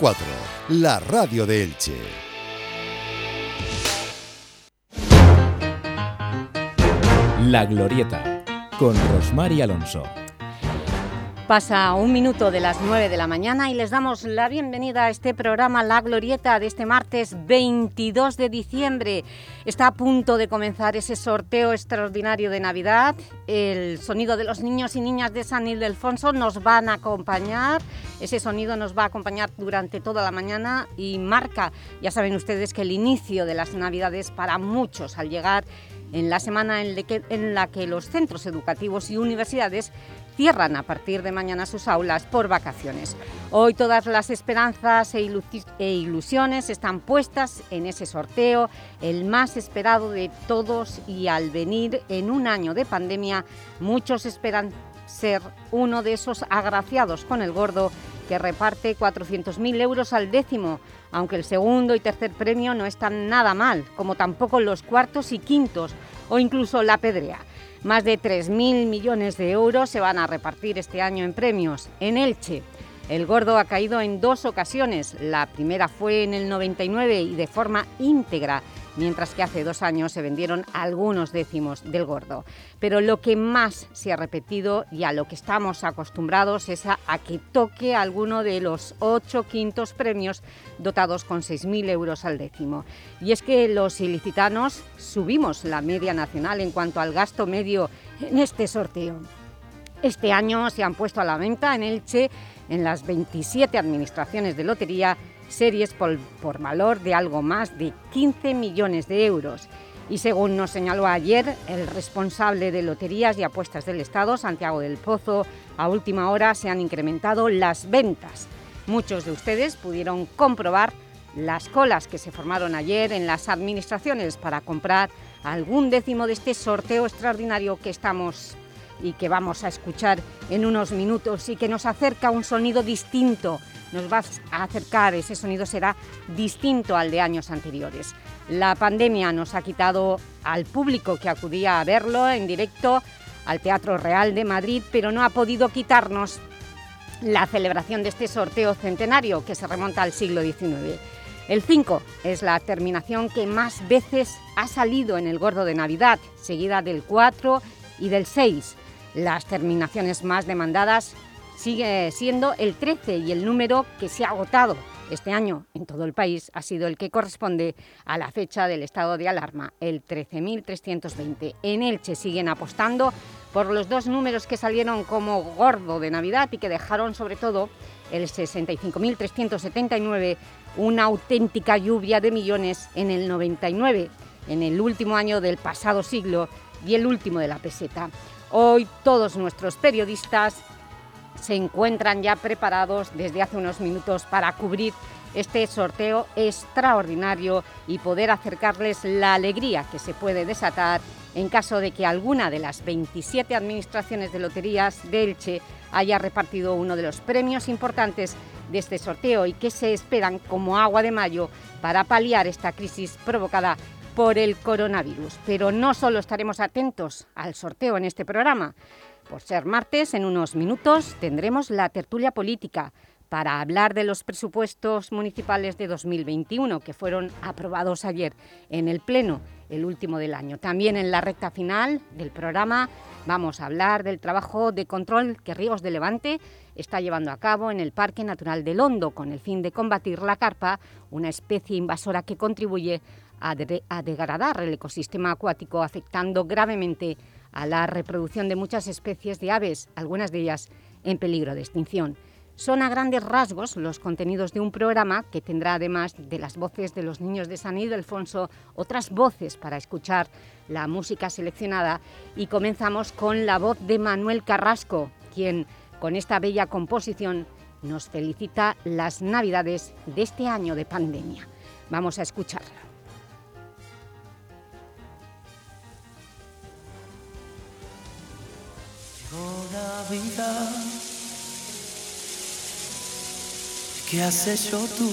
4, la radio de Elche. La Glorieta, con Rosmar Alonso. Pasa un minuto de las 9 de la mañana y les damos la bienvenida a este programa La Glorieta de este martes 22 de diciembre. Está a punto de comenzar ese sorteo extraordinario de Navidad. El sonido de los niños y niñas de San Ildefonso nos van a acompañar. Ese sonido nos va a acompañar durante toda la mañana y marca, ya saben ustedes, que el inicio de las Navidades para muchos al llegar en la semana en la que los centros educativos y universidades cierran a partir de mañana sus aulas por vacaciones. Hoy todas las esperanzas e, e, ilusiones están puestas en ese sorteo, el más esperado de todos y al venir en un año de pandemia, muchos esperan ser uno de esos agraciados con el gordo que reparte 400.000 euros al décimo, aunque el segundo y tercer premio no están nada mal, como tampoco los cuartos y quintos, o incluso la pedrea. Más de 3.000 millones de euros se van a repartir este año en premios. En Elche, el gordo ha caído en dos ocasiones. La primera fue en el 99 y de forma íntegra mientras que hace dos años se vendieron algunos décimos del gordo. Pero lo que más se ha repetido y a lo que estamos acostumbrados es a, que toque alguno de los ocho quintos premios dotados con 6.000 euros al décimo. Y es que los ilicitanos subimos la media nacional en cuanto al gasto medio en este sorteo. Este año se han puesto a la venta en Elche, en las 27 administraciones de lotería, series por, valor de algo más de 15 millones de euros. Y según nos señaló ayer el responsable de Loterías y Apuestas del Estado, Santiago del Pozo, a última hora se han incrementado las ventas. Muchos de ustedes pudieron comprobar las colas que se formaron ayer en las administraciones para comprar algún décimo de este sorteo extraordinario que estamos y que vamos a escuchar en unos minutos y que nos acerca un sonido distinto nos va a acercar, ese sonido será distinto al de años anteriores. La pandemia nos ha quitado al público que acudía a verlo en directo al Teatro Real de Madrid, pero no ha podido quitarnos la celebración de este sorteo centenario que se remonta al siglo XIX. El 5 es la terminación que más veces ha salido en el Gordo de Navidad, seguida del 4 y del 6. Las terminaciones más demandadas sigue siendo el 13 y el número que se ha agotado este año en todo el país ha sido el que corresponde a la fecha del estado de alarma, el 13.320. En Elche siguen apostando por los dos números que salieron como gordo de Navidad y que dejaron sobre todo el 65.379, una auténtica lluvia de millones en el 99, en el último año del pasado siglo y el último de la peseta. Hoy todos nuestros periodistas se encuentran ya preparados desde hace unos minutos para cubrir este sorteo extraordinario y poder acercarles la alegría que se puede desatar en caso de que alguna de las 27 administraciones de loterías de Elche haya repartido uno de los premios importantes de este sorteo y que se esperan como agua de mayo para paliar esta crisis provocada por el coronavirus. Pero no solo estaremos atentos al sorteo en este programa, por ser martes, en unos minutos tendremos la tertulia política para hablar de los presupuestos municipales de 2021 que fueron aprobados ayer en el Pleno, el último del año. También en la recta final del programa vamos a hablar del trabajo de control que Ríos de Levante está llevando a cabo en el Parque Natural del Hondo con el fin de combatir la carpa, una especie invasora que contribuye a, degradar el ecosistema acuático afectando gravemente a la reproducción de muchas especies de aves, algunas de ellas en peligro de extinción. Son a grandes rasgos los contenidos de un programa que tendrá, además de las voces de los niños de San Ildefonso, otras voces para escuchar la música seleccionada y comenzamos con la voz de Manuel Carrasco, quien con esta bella composición nos felicita las Navidades de este año de pandemia. Vamos a escucharla. vida. ¿Qué has hecho tú?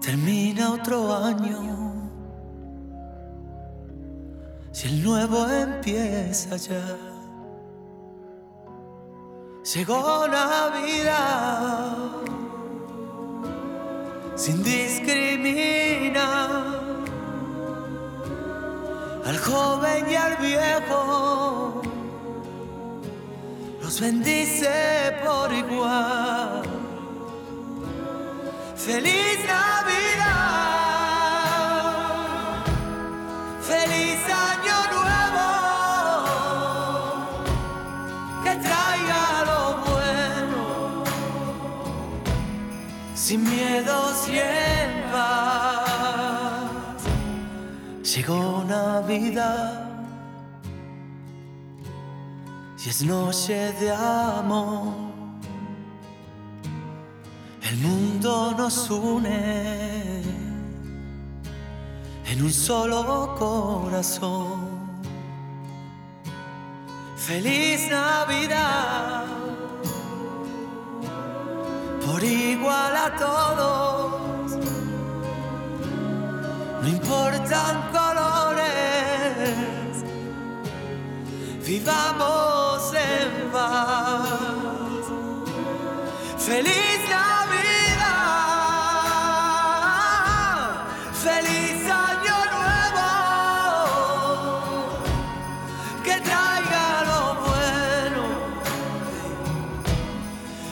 Termina otro año. Si el nuevo empieza ya. llegó Navidad sin discriminar al joven y al viejo. Los bendice por igual. Feliz Navidad, feliz año nuevo, que traiga lo bueno, sin miedos y Llegó Navidad y es noche de amor. El mundo nos une en un solo corazón. Feliz Navidad, por igual a todos, no importan colores, vivamos en paz. Feliz Navidad, feliz año nuevo, que traiga lo bueno,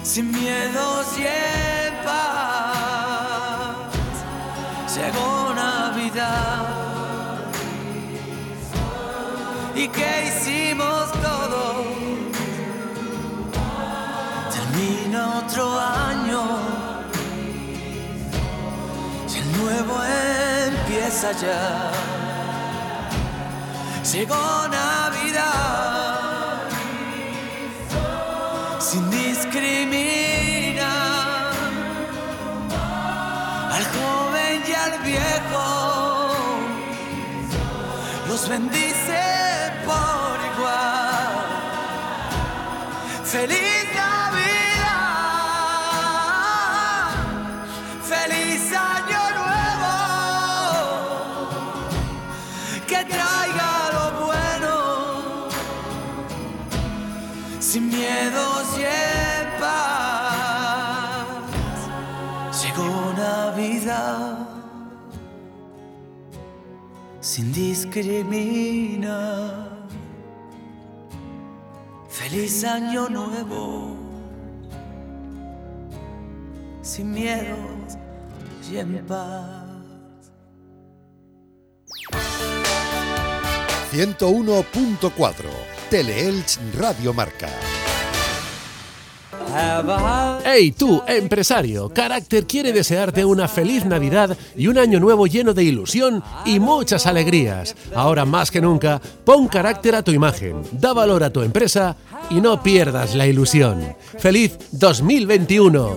sin miedos y ¿Y qué hicimos todos? Termina otro año y el nuevo empieza ya. Llegó Navidad sin discriminar al joven y al viejo los bendice por igual. Feliz Navidad, feliz año nuevo, que traiga lo bueno, sin miedos y sin discriminar. Feliz año nuevo, sin miedos y en paz. 101.4 Teleelch Radio Marca. Hey tú, empresario, Carácter quiere desearte una feliz Navidad y un año nuevo lleno de ilusión y muchas alegrías. Ahora más que nunca, pon carácter a tu imagen, da valor a tu empresa y no pierdas la ilusión. ¡Feliz 2021!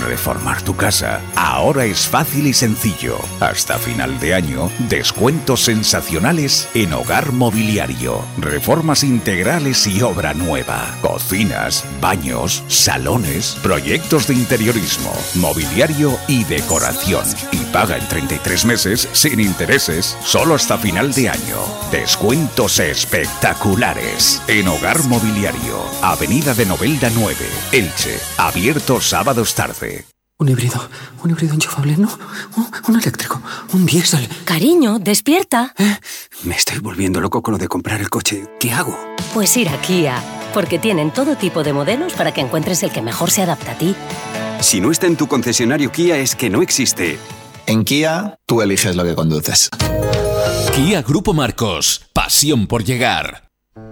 Reformar tu casa ahora es fácil y sencillo. Hasta final de año, descuentos sensacionales en hogar mobiliario, reformas integrales y obra nueva, cocinas, baños, salones, proyectos de interiorismo, mobiliario y decoración. Y paga en 33 meses sin intereses, solo hasta final de año. Descuentos espectaculares en hogar mobiliario, Avenida de Novelda 9, Elche, abierto sábados tarde. Un híbrido, un híbrido enchufable, no, un, un eléctrico, un diésel. Cariño, despierta. ¿Eh? Me estoy volviendo loco con lo de comprar el coche. ¿Qué hago? Pues ir a Kia, porque tienen todo tipo de modelos para que encuentres el que mejor se adapta a ti. Si no está en tu concesionario Kia es que no existe. En Kia, tú eliges lo que conduces. Kia Grupo Marcos. Pasión por llegar.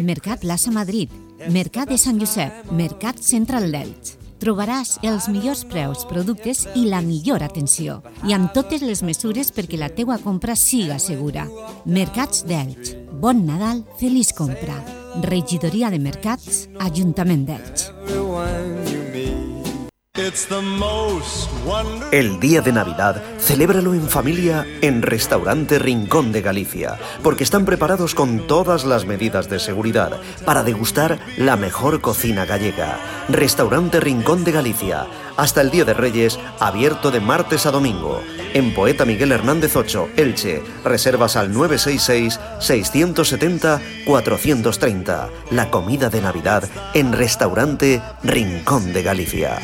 Mercat Plaça Madrid, Mercat de Sant Josep, Mercat Central d'Elx. Trobaràs els millors preus, productes i la millor atenció. I amb totes les mesures perquè la teua compra siga segura. Mercats d'Elx. Bon Nadal, feliç compra. Regidoria de Mercats, Ajuntament d'Elx. El día de Navidad, celébralo en familia en Restaurante Rincón de Galicia, porque están preparados con todas las medidas de seguridad para degustar la mejor cocina gallega. Restaurante Rincón de Galicia, hasta el Día de Reyes, abierto de martes a domingo. En Poeta Miguel Hernández 8, Elche, reservas al 966-670-430. La comida de Navidad en Restaurante Rincón de Galicia.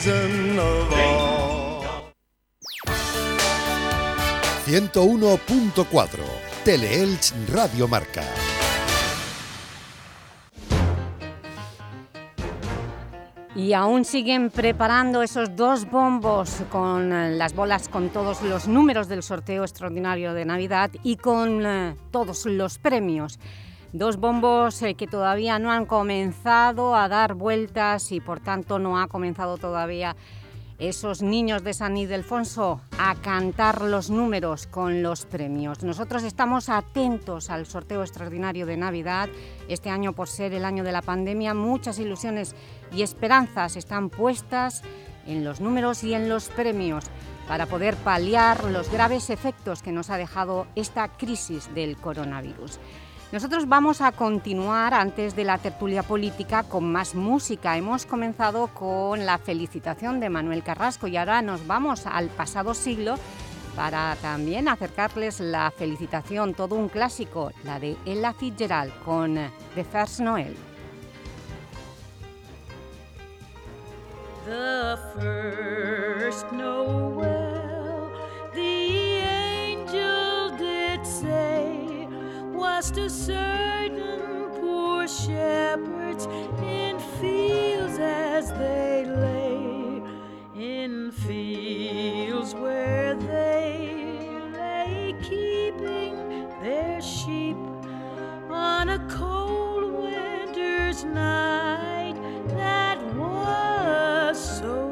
101.4 Teleelch Radio Marca. Y aún siguen preparando esos dos bombos con eh, las bolas con todos los números del sorteo extraordinario de Navidad y con eh, todos los premios. Dos bombos eh, que todavía no han comenzado a dar vueltas y por tanto no ha comenzado todavía esos niños de San Ildefonso a cantar los números con los premios. Nosotros estamos atentos al sorteo extraordinario de Navidad. Este año, por ser el año de la pandemia, muchas ilusiones y esperanzas están puestas en los números y en los premios para poder paliar los graves efectos que nos ha dejado esta crisis del coronavirus. Nosotros vamos a continuar antes de la tertulia política con más música. Hemos comenzado con la felicitación de Manuel Carrasco y ahora nos vamos al pasado siglo para también acercarles la felicitación, todo un clásico, la de Ella Fitzgerald con The First Noel. The first Noel, the angel did say, was to certain poor shepherds in fields as they lay, in fields where they lay keeping their sheep on a cold winter's night that was so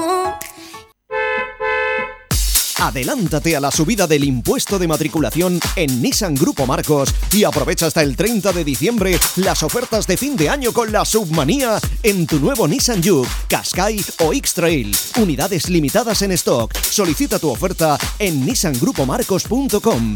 Adelántate a la subida del impuesto de matriculación en Nissan Grupo Marcos y aprovecha hasta el 30 de diciembre las ofertas de fin de año con la submanía en tu nuevo Nissan Juke, Qashqai o X-Trail. Unidades limitadas en stock. Solicita tu oferta en nissangrupomarcos.com.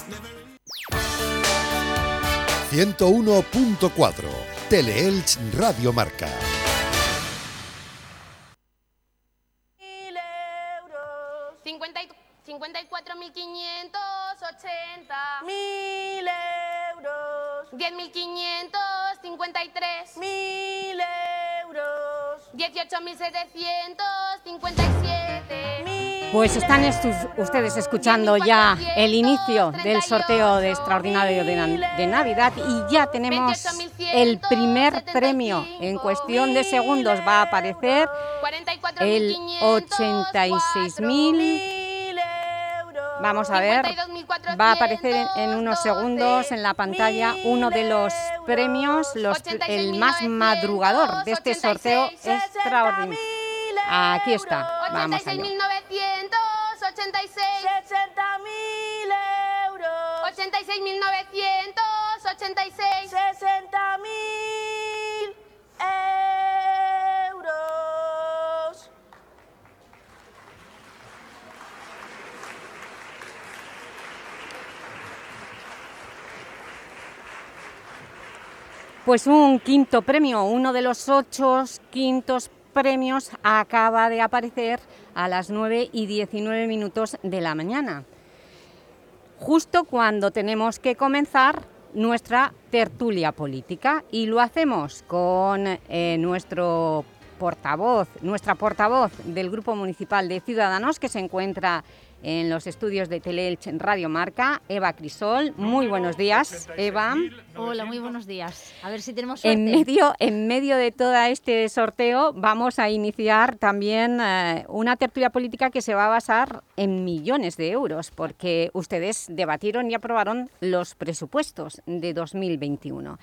101.4 Teleelch Radio Marca. Cincuenta y- 54.580. Mil euros. 10.553. Mil euros. 18.757. Pues están ustedes escuchando ya el inicio del sorteo de extraordinario de, na- de Navidad y ya tenemos el primer premio. En cuestión de segundos va a aparecer el 86.000. Vamos a ver, va a aparecer en unos segundos en la pantalla uno de los premios, los- el más madrugador de este sorteo extraordinario. Aquí está, vamos allá. 86.986. 60.000 euros. 86.986. 60.000 euros. Pues un quinto premio, uno de los ocho quintos premios acaba de aparecer a las 9 y 19 minutos de la mañana. Justo cuando tenemos que comenzar nuestra tertulia política y lo hacemos con eh, nuestro portavoz, nuestra portavoz del Grupo Municipal de Ciudadanos que se encuentra en los estudios de Teleelch en Radio Marca, Eva Crisol. Muy buenos días, Eva. Hola, muy buenos días. A ver si tenemos suerte. En medio, en medio de todo este sorteo vamos a iniciar también eh, una tertulia política que se va a basar en millones de euros, porque ustedes debatieron y aprobaron los presupuestos de 2021.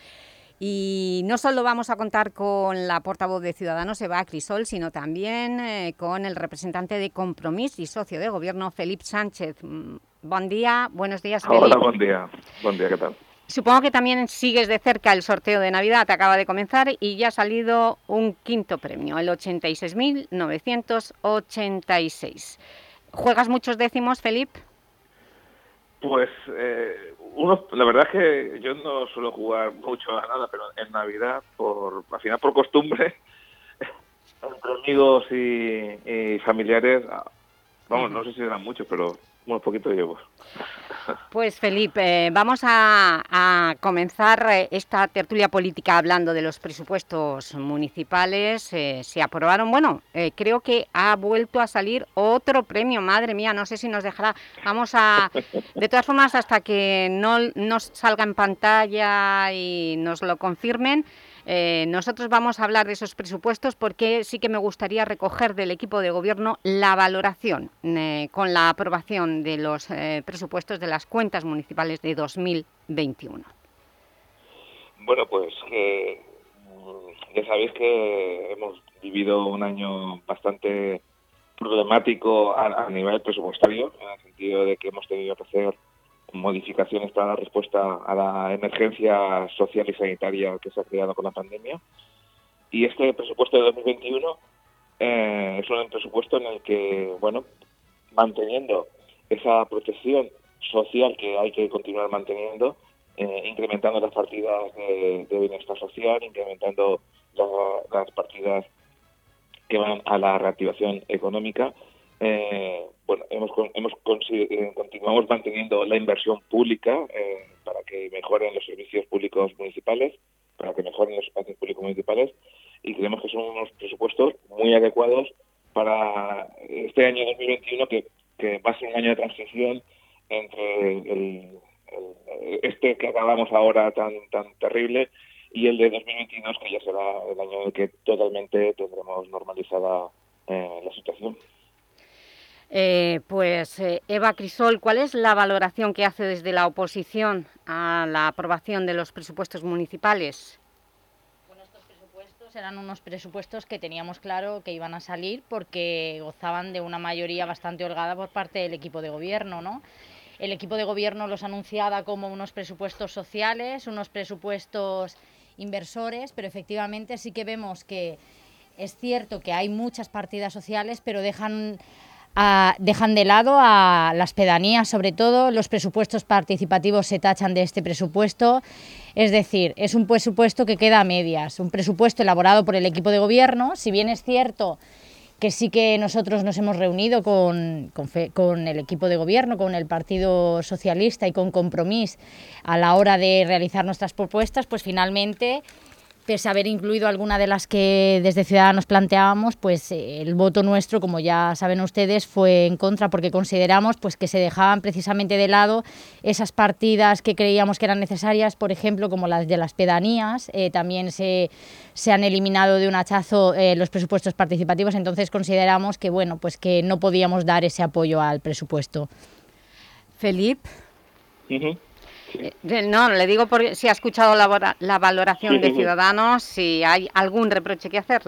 Y no solo vamos a contar con la portavoz de Ciudadanos, Eva Crisol, sino también eh, con el representante de Compromís y socio de Gobierno, Felipe Sánchez. Mm, Buen día, buenos días, Felipe. Hola, buen día. Buen día, ¿qué tal? Supongo que también sigues de cerca el sorteo de Navidad, acaba de comenzar y ya ha salido un quinto premio, el 86.986. ¿Juegas muchos décimos, Felipe? Pues eh, uno, la verdad es que yo no suelo jugar mucho a nada, pero en Navidad, por al final por costumbre, entre amigos y, y familiares, Vamos, no sé si eran muchos, pero unos poquitos llevo. Pues Felipe, vamos a, a, comenzar eh, esta tertulia política hablando de los presupuestos municipales. Eh, se aprobaron, bueno, eh, creo que ha vuelto a salir otro premio, madre mía, no sé si nos dejará. Vamos a, de todas formas, hasta que no nos salga en pantalla y nos lo confirmen, eh, nosotros vamos a hablar de esos presupuestos porque sí que me gustaría recoger del equipo de gobierno la valoración eh, con la aprobación de los eh, presupuestos de las cuentas municipales de 2021. Bueno, pues mm, ya sabéis que hemos vivido un año bastante problemático a, a nivel presupuestario, en el sentido de que hemos tenido que hacer modificaciones para dar respuesta a la emergencia social y sanitaria que se ha creado con la pandemia. Y este presupuesto de 2021 eh, es un presupuesto en el que, bueno, manteniendo esa protección social que hay que continuar manteniendo, eh, incrementando las partidas de, bienestar social, incrementando la, las partidas que van a la reactivación económica, eh, bueno, hemos, hemos eh, continuamos manteniendo la inversión pública eh, para que mejoren los servicios públicos municipales, para que mejoren los espacios públicos municipales y creemos que son unos presupuestos muy adecuados para este año 2021 que, que va a ser un año de transición entre el, este que acabamos ahora tan tan terrible y el de 2022 que ya será el año en el que totalmente tendremos normalizada eh, la situación. Eh, pues eh, Eva Crisol, ¿cuál es la valoración que hace desde la oposición a la aprobación de los presupuestos municipales? Bueno, estos presupuestos eran unos presupuestos que teníamos claro que iban a salir porque gozaban de una mayoría bastante holgada por parte del equipo de gobierno, ¿no? El equipo de gobierno los anunciaba como unos presupuestos sociales, unos presupuestos inversores, pero efectivamente sí que vemos que es cierto que hay muchas partidas sociales, pero dejan dejan de lado a las pedanías, sobre todo. Los presupuestos participativos se tachan de este presupuesto, es decir, es un presupuesto que queda a medias, un presupuesto elaborado por el equipo de gobierno, si bien es cierto que sí que nosotros nos hemos reunido con, con, el equipo de gobierno, con el Partido Socialista y con Compromís a la hora de realizar nuestras propuestas, pues finalmente pese a haber incluido alguna de las que desde Ciudadanos planteábamos, pues eh, el voto nuestro, como ya saben ustedes, fue en contra porque consideramos pues, que se dejaban precisamente de lado esas partidas que creíamos que eran necesarias, por ejemplo, como las de las pedanías, eh, también se, se, han eliminado de un hachazo eh, los presupuestos participativos, entonces consideramos que, bueno, pues que no podíamos dar ese apoyo al presupuesto. Felipe. Uh -huh. Sí. No, le digo porque si ha escuchado la, la valoración de Ciudadanos, si hay algún reproche que hacer.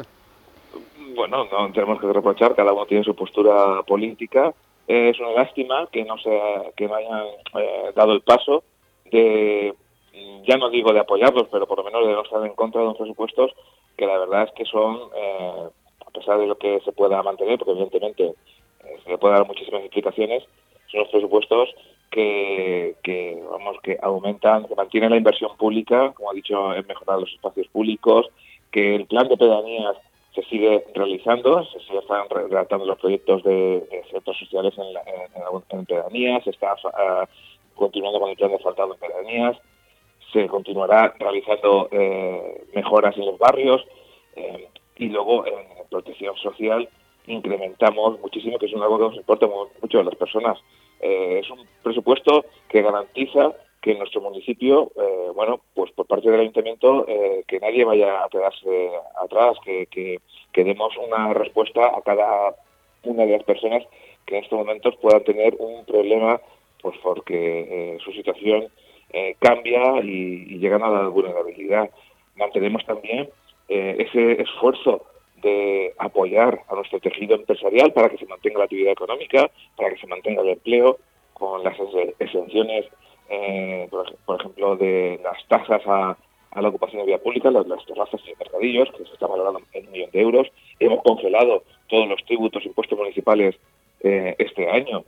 Bueno, no tenemos que reprochar, cada uno tiene su postura política. Eh, es una lástima que no, se, que no hayan eh, dado el paso de, ya no digo de apoyarlos, pero por lo menos de no estar en contra de unos presupuestos que la verdad es que son, eh, a pesar de lo que se pueda mantener, porque evidentemente se le puede dar muchísimas explicaciones, son los presupuestos que, que, vamos que aumentan, que mantienen la inversión pública, como ha dicho, en mejorar los espacios públicos, que el plan de pedanías se sigue realizando, se sigue están redactando los proyectos de, de centros sociales en, la, en, pedanías, se está uh, continuando con el plan de asfaltado en pedanías, se continuará realizando eh, mejoras en los barrios eh, y luego en protección social incrementamos muchísimo, que es algo que nos importa mucho a las personas. Eh, es un presupuesto que garantiza que en nuestro municipio, eh, bueno, pues por parte del ayuntamiento, eh, que nadie vaya a quedarse atrás, que, demos una respuesta a cada una de las personas que en estos momentos puedan tener un problema, pues porque su situación cambia y, y, llegan a la vulnerabilidad. Mantenemos también ese esfuerzo de apoyar a nuestro tejido empresarial para que se mantenga la actividad económica, para que se mantenga el empleo, con las exenciones, eh, por, ejemplo, de las tasas a, la ocupación de vía pública, las, las terrazas y mercadillos, que se está valorando en un millón de euros. Hemos congelado todos los tributos, impuestos municipales eh, este año.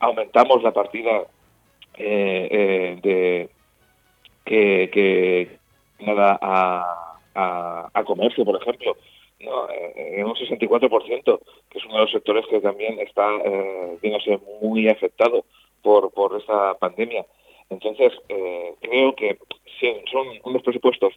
Aumentamos la partida eh, de que, que nada a comercio, por ejemplo, ¿no? Eh, en un 64%, que es uno de los sectores que también está, eh, muy afectado por, por esta pandemia. Entonces, eh, creo que son unos presupuestos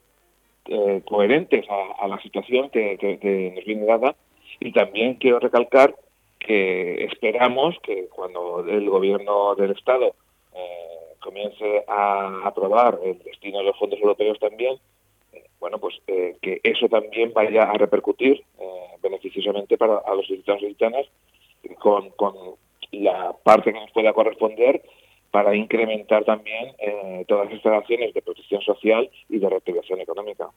eh, coherentes a, la situación que, que- que nos viene dada y también quiero recalcar que esperamos que cuando el gobierno del Estado eh, comience a aprobar el destino de los fondos europeos también, bueno, pues eh, que eso también vaya a repercutir eh, beneficiosamente para a los gitanos y gitanas con, con la parte que nos pueda corresponder para incrementar también eh, todas estas acciones de protección social y de reactivación económica.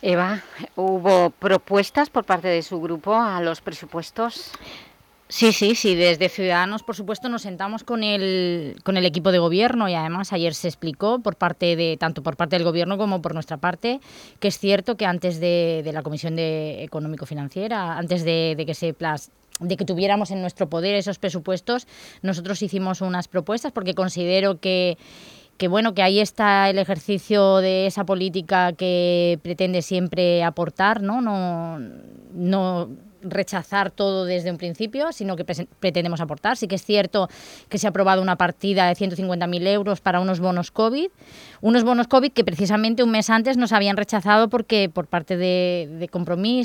Eva, ¿hubo propuestas por parte de su grupo a los presupuestos? Sí, sí, sí. Desde Ciudadanos, por supuesto, nos sentamos con el, con el equipo de gobierno y además ayer se explicó por parte de tanto por parte del gobierno como por nuestra parte que es cierto que antes de, la Comisión de Económico-Financiera, antes de, de que se plas- de que tuviéramos en nuestro poder esos presupuestos, nosotros hicimos unas propuestas porque considero que que bueno, que ahí está el ejercicio de esa política que pretende siempre aportar, ¿no? No, no rechazar todo desde un principio, sino que pretendemos aportar. Sí que es cierto que se ha aprobado una partida de 150.000 euros para unos bonos COVID, unos bonos COVID que precisamente un mes antes nos habían rechazado porque por parte de, de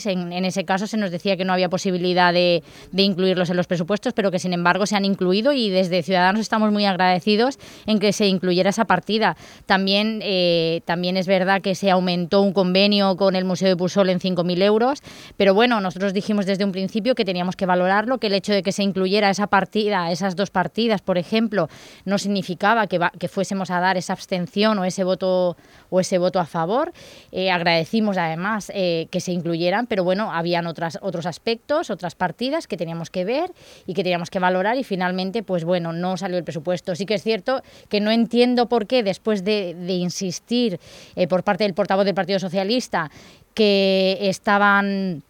en, ese caso se nos decía que no había posibilidad de, de incluirlos en los presupuestos, pero que sin embargo se han incluido y desde Ciudadanos estamos muy agradecidos en que se incluyera esa partida. También, eh, también es verdad que se aumentó un convenio con el Museo de Pusol en 5.000 euros, pero bueno, nosotros dijimos desde un principio que teníamos que valorarlo, que el hecho de que se incluyera esa partida, esas dos partidas, por ejemplo, no significaba que, va- fuésemos a dar esa abstención o ese voto o ese voto a favor. Eh, agradecimos además eh, que se incluyeran, pero bueno, habían otras, otros aspectos, otras partidas que teníamos que ver y que teníamos que valorar y finalmente, pues bueno, no salió el presupuesto. Sí que es cierto que no entiendo por qué después de, de insistir eh, por parte del portavoz del Partido Socialista que estaban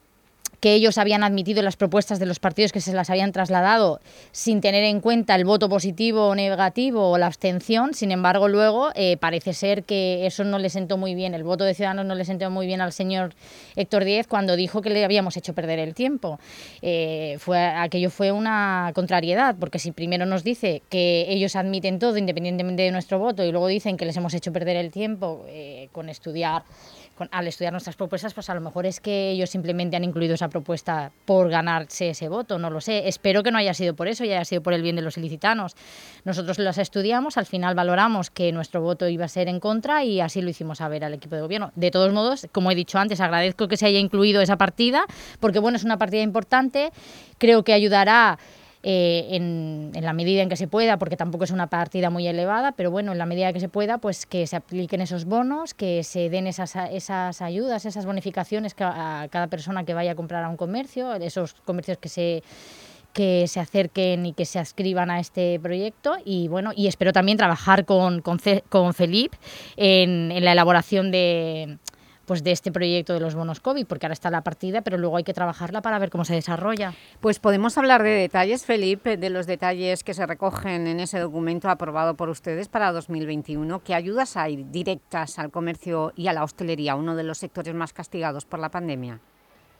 que ellos habían admitido las propuestas de los partidos que se las habían trasladado sin tener en cuenta el voto positivo o negativo o la abstención. Sin embargo, luego eh, parece ser que eso no le sentó muy bien, el voto de Ciudadanos no le sentó muy bien al señor Héctor Díez cuando dijo que le habíamos hecho perder el tiempo. Eh, fue, aquello fue una contrariedad, porque si primero nos dice que ellos admiten todo independientemente de nuestro voto y luego dicen que les hemos hecho perder el tiempo eh, con estudiar al estudiar nuestras propuestas, pues a lo mejor es que ellos simplemente han incluido esa propuesta por ganarse ese voto, no lo sé. Espero que no haya sido por eso y haya sido por el bien de los ilicitanos. Nosotros las estudiamos, al final valoramos que nuestro voto iba a ser en contra y así lo hicimos saber al equipo de gobierno. De todos modos, como he dicho antes, agradezco que se haya incluido esa partida, porque bueno, es una partida importante, creo que ayudará eh, en, la medida en que se pueda, porque tampoco es una partida muy elevada, pero bueno, en la medida que se pueda, pues que se apliquen esos bonos, que se den esas, esas ayudas, esas bonificaciones ca- a cada persona que vaya a comprar a un comercio, esos comercios que se que se acerquen y que se adscriban a este proyecto. Y bueno y espero también trabajar con, con, Felipe en la elaboración de pues de este proyecto de los bonos COVID, porque ahora está la partida, pero luego hay que trabajarla para ver cómo se desarrolla. Pues podemos hablar de detalles, Felipe, de los detalles que se recogen en ese documento aprobado por ustedes para 2021. ¿Qué ayudas hay directas al comercio y a la hostelería, uno de los sectores más castigados por la pandemia?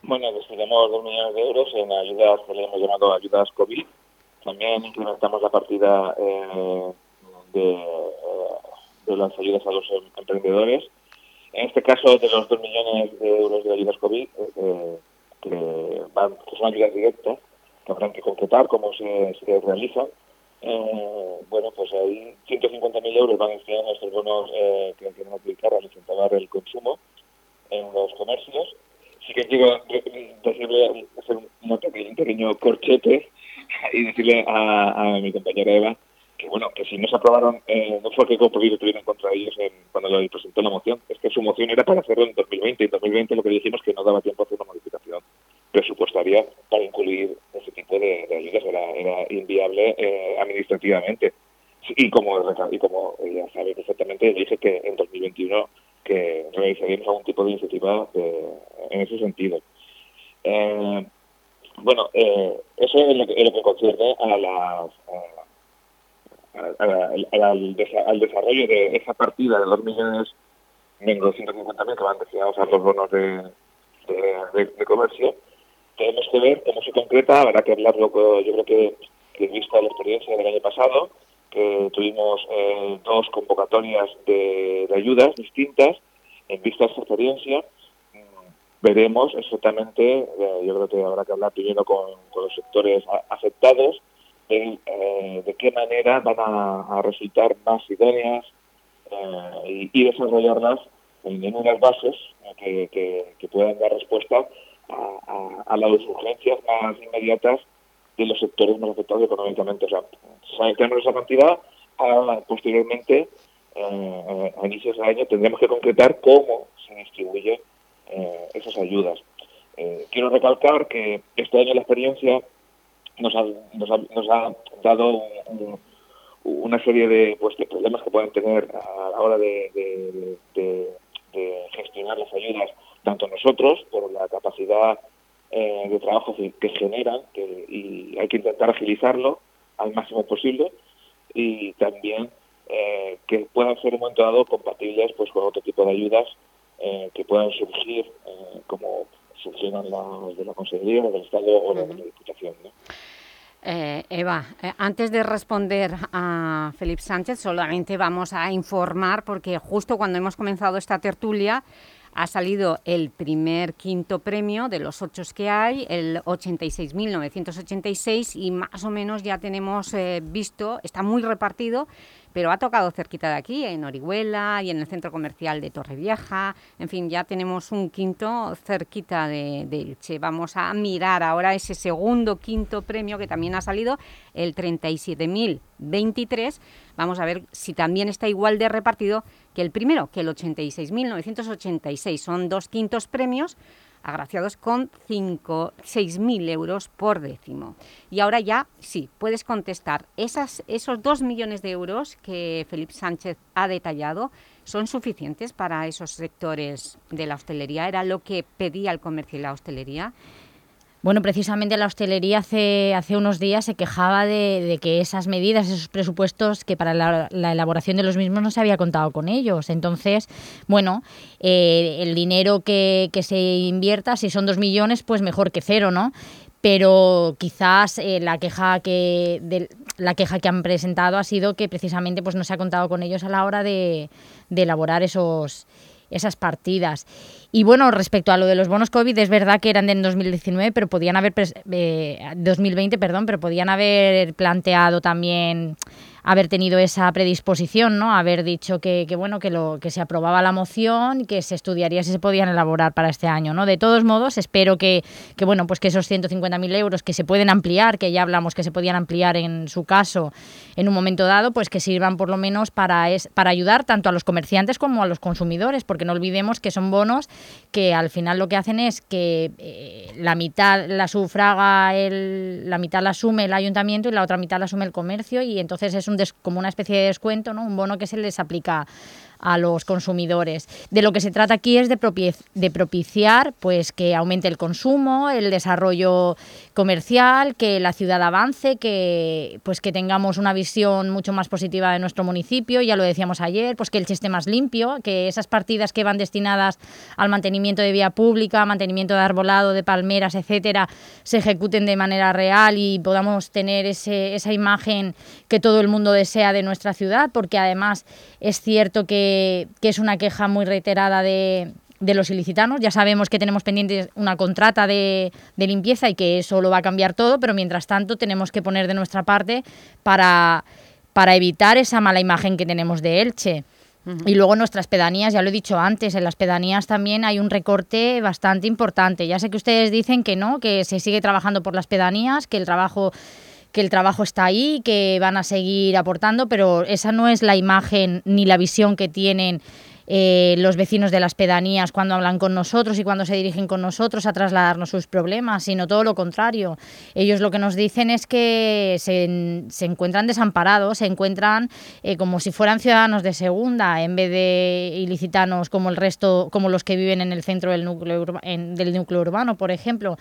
Bueno, destinamos dos millones de euros en ayudas que le hemos llamado ayudas COVID. También incrementamos la partida eh, de, eh, de las ayudas a los em- emprendedores. En este caso, de los dos millones de euros de ayudas COVID, eh, que, van, que son ayudas directas, que habrán que concretar cómo se, realizan. Eh, bueno, pues ahí 150.000 euros van destinados a estos bonos eh, que quieren aplicar a incentivar el consumo en los comercios. Sí que quiero decirle, hacer un un pequeño corchete y decirle a, a mi compañera Eva que bueno, que si no se aprobaron, eh, no fue que compromiso tuvieron contra ellos en- cuando le presentó la moción, es que su moción era para hacerlo en 2020. En 2020 lo que dijimos que no daba tiempo a hacer una modificación presupuestaria para incluir ese tipo de, ayudas, era, inviable eh, administrativamente. Y como, y como ella sabe perfectamente, le dije que en 2021 que realizaríamos algún tipo de iniciativa de- en ese sentido. Eh, bueno, eh, eso es lo que, es lo que concierne a las, a- a- a- al, al desa- al desarrollo de esa partida de 2 millones menos 150.000 que van destinados a los bonos de, de, de- de comercio, tenemos que ver cómo se concreta, habrá que hablarlo, yo creo que, que vista la experiencia del año pasado, que tuvimos eh, dos convocatorias de, de ayudas distintas, en vista de esta experiencia, veremos exactamente, eh, yo creo que habrá que hablar primero con, con los sectores a- afectados, de, de qué manera van a, a resultar más idóneas eh, y, y desarrollarlas en, en unas bases que, que- que puedan dar respuesta a, a- a las urgencias más inmediatas de los sectores más afectados económicamente. O sea, se sabe que tenemos esa cantidad, posteriormente, eh, a inicios de año, tendremos que concretar cómo se distribuyen eh, esas ayudas. Eh, quiero recalcar que este año la experiencia nos ha, nos ha, nos ha dado un- un- una serie de, pues, de problemas que pueden tener a la hora de, de- gestionar las ayudas, tanto nosotros, por la capacidad eh, de trabajo que, que generan, que, y hay que intentar agilizarlo al máximo posible, y también eh, que puedan ser en un momento dado compatibles pues con otro tipo de ayudas eh, que puedan surgir, eh, como surgieron las de la Consejería, del Estado o de la Diputación. ¿no? Eh, Eva, eh, antes de responder a Felipe Sánchez, solamente vamos a informar, porque justo cuando hemos comenzado esta tertulia, ha salido el primer quinto premio de los ocho que hay, el 86.986, y más o menos ya tenemos eh, visto, está muy repartido, pero ha tocado cerquita de aquí, en Orihuela y en el centro comercial de Torrevieja. En fin, ya tenemos un quinto cerquita de, de Elche. Vamos a mirar ahora ese segundo quinto premio que también ha salido, el 37.023. Vamos a ver si también está igual de repartido que el primero, que el 86.986. Son dos quintos premios agraciados con 5 6.000 euros por décimo. Y ahora ya, sí, puedes contestar. Esos 2 millones de euros que Felipe Sánchez ha detallado, ¿son suficientes para esos sectores de la hostelería? ¿Era lo que pedía el comercio y la hostelería? Bueno, precisamente la hostelería hace, hace unos días se quejaba de, de que esas medidas, esos presupuestos, que para la, la elaboración de los mismos no se había contado con ellos. Entonces, bueno, eh, el dinero que, que se invierta, si son dos millones, pues mejor que cero, ¿no? pero quizás eh, la queja que la queja que han presentado ha sido que precisamente pues no se ha contado con ellos a la hora de, de elaborar esos esas partidas. Y bueno, respecto a lo de los bonos COVID, es verdad que eran de en 2019, pero podían haber, eh, 2020, perdón, pero podían haber planteado también haber tenido esa predisposición, ¿no? Haber dicho que, que, bueno que lo que se aprobaba la moción que se estudiaría si se podían elaborar para este año, ¿no? De todos modos, espero que, que bueno pues que esos 150.000 euros que se pueden ampliar, que ya hablamos que se podían ampliar en su caso en un momento dado, pues que sirvan por lo menos para es, para ayudar tanto a los comerciantes como a los consumidores, porque no olvidemos que son bonos que al final lo que hacen es que eh, la mitad la sufraga el, la mitad la asume el ayuntamiento y la otra mitad la asume el comercio y entonces es un des, como una especie de descuento, ¿no? un bono que se les aplica a los consumidores. De lo que se trata aquí es de, propiciar pues, que aumente el consumo, el desarrollo comercial, que la ciudad avance, que, pues, que tengamos una visión mucho más positiva de nuestro municipio, ya lo decíamos ayer, pues que el esté más limpio, que esas partidas que van destinadas al mantenimiento de vía pública, mantenimiento de arbolado, de palmeras, etcétera, se ejecuten de manera real y podamos tener ese, esa imagen que todo el mundo desea de nuestra ciudad, porque además es cierto que, que es una queja muy reiterada de, de los ilicitanos. Ya sabemos que tenemos pendiente una contrata de, de, limpieza y que eso lo va a cambiar todo, pero mientras tanto tenemos que poner de nuestra parte para, para evitar esa mala imagen que tenemos de Elche. Uh -huh. Y luego nuestras pedanías, ya lo he dicho antes, en las pedanías también hay un recorte bastante importante. Ya sé que ustedes dicen que no, que se sigue trabajando por las pedanías, que el trabajo que el trabajo está ahí, que van a seguir aportando, pero esa no es la imagen ni la visión que tienen eh, los vecinos de las pedanías cuando hablan con nosotros y cuando se dirigen con nosotros a trasladarnos sus problemas, sino todo lo contrario. Ellos lo que nos dicen es que se, se encuentran desamparados, se encuentran eh, como si fueran ciudadanos de segunda en vez de ilicitanos como el resto, como los que viven en el centro del núcleo, en, del núcleo urbano, por ejemplo.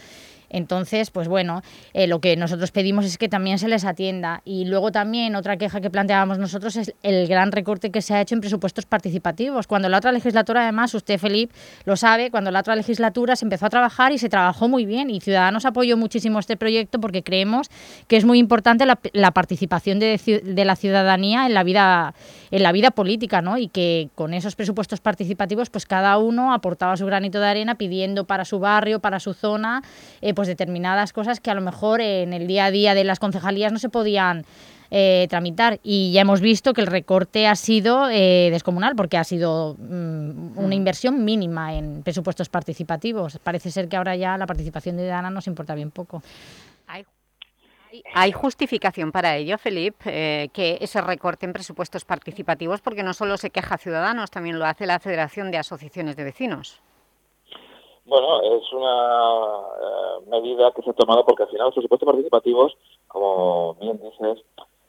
Entonces, pues bueno, eh, lo que nosotros pedimos es que también se les atienda. Y luego también otra queja que planteábamos nosotros es el gran recorte que se ha hecho en presupuestos participativos. Cuando la otra legislatura, además, usted, Felipe, lo sabe, cuando la otra legislatura se empezó a trabajar y se trabajó muy bien y Ciudadanos apoyó muchísimo este proyecto porque creemos que es muy importante la, participación de, de, la ciudadanía en la vida en la vida política, ¿no? Y que con esos presupuestos participativos, pues cada uno aportaba su granito de arena pidiendo para su barrio, para su zona, eh, pues determinadas cosas que a lo mejor en el día a día de las concejalías no se podían eh, tramitar. Y ya hemos visto que el recorte ha sido eh, descomunal porque ha sido mm, una inversión mínima en presupuestos participativos. Parece ser que ahora ya la participación de Dana nos importa bien poco. Hay, hay justificación para ello, Felipe, eh, que ese recorte en presupuestos participativos, porque no solo se queja Ciudadanos, también lo hace la Federación de Asociaciones de Vecinos. Bueno, es una eh, medida que se ha tomado porque al final los presupuestos participativos, como bien dices,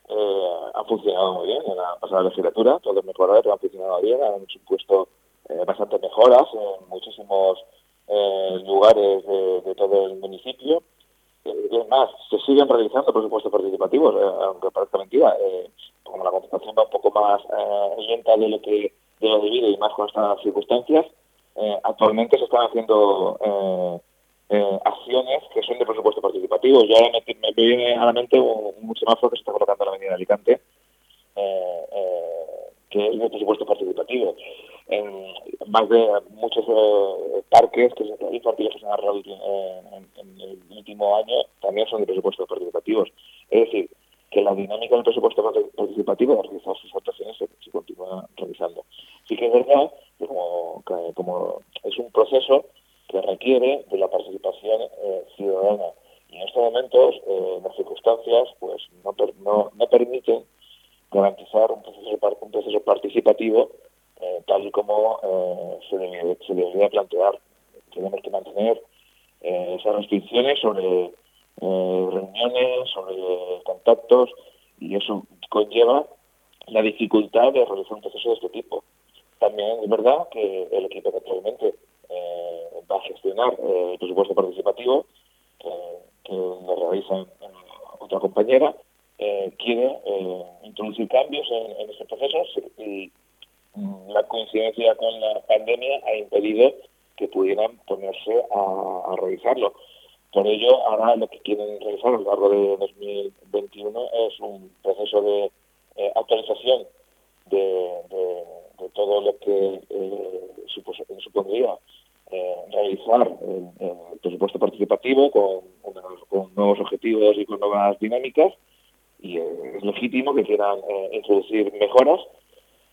eh, han funcionado muy bien en la pasada legislatura, todos mejorados, pero han funcionado bien, han supuesto eh, bastantes mejoras en muchísimos eh, lugares de, todo el municipio. Eh, y es más, se siguen realizando presupuestos participativos, eh, aunque parezca mentira, como la contratación va un poco más lenta de lo que de lo debido y más con estas circunstancias, actualmente se están haciendo eh, acciones que son de presupuesto participativo. Ahora me, me viene a la mente un, un, semáforo que se está colocando en la avenida de Alicante, eh, eh, que es de presupuesto participativo. En más de muchos eh, parques que se, que se han arreglado en, el último año también son de presupuestos participativos. Es decir, que la dinámica del presupuesto participativo de realizar sus actuaciones se, continúa realizando. Sí que es verdad como, como es un proceso que requiere de la participación eh, ciudadana. Y en estos momentos, eh, las circunstancias pues no, per, no, no, permiten garantizar un proceso, un proceso participativo eh, tal y como eh, se, se, debería plantear. Tenemos que mantener eh, esas restricciones sobre reuniones, sobre contactos, y eso conlleva la dificultad de realizar un proceso de este tipo. También es verdad que el equipo que actualmente eh, va a gestionar eh, el presupuesto participativo que, lo realiza eh, otra compañera, quiere introducir cambios en, en este proceso y mm, la coincidencia con la pandemia ha impedido que pudieran ponerse a, a realizarlo. Por ello, ahora lo que quieren realizar a lo largo de 2021 es un proceso de eh, actualización de, de, de, todo lo que eh, supondría eh, realizar el, presupuesto participativo con, nuevos objetivos y con nuevas dinámicas y eh, es legítimo que quieran eh, introducir mejoras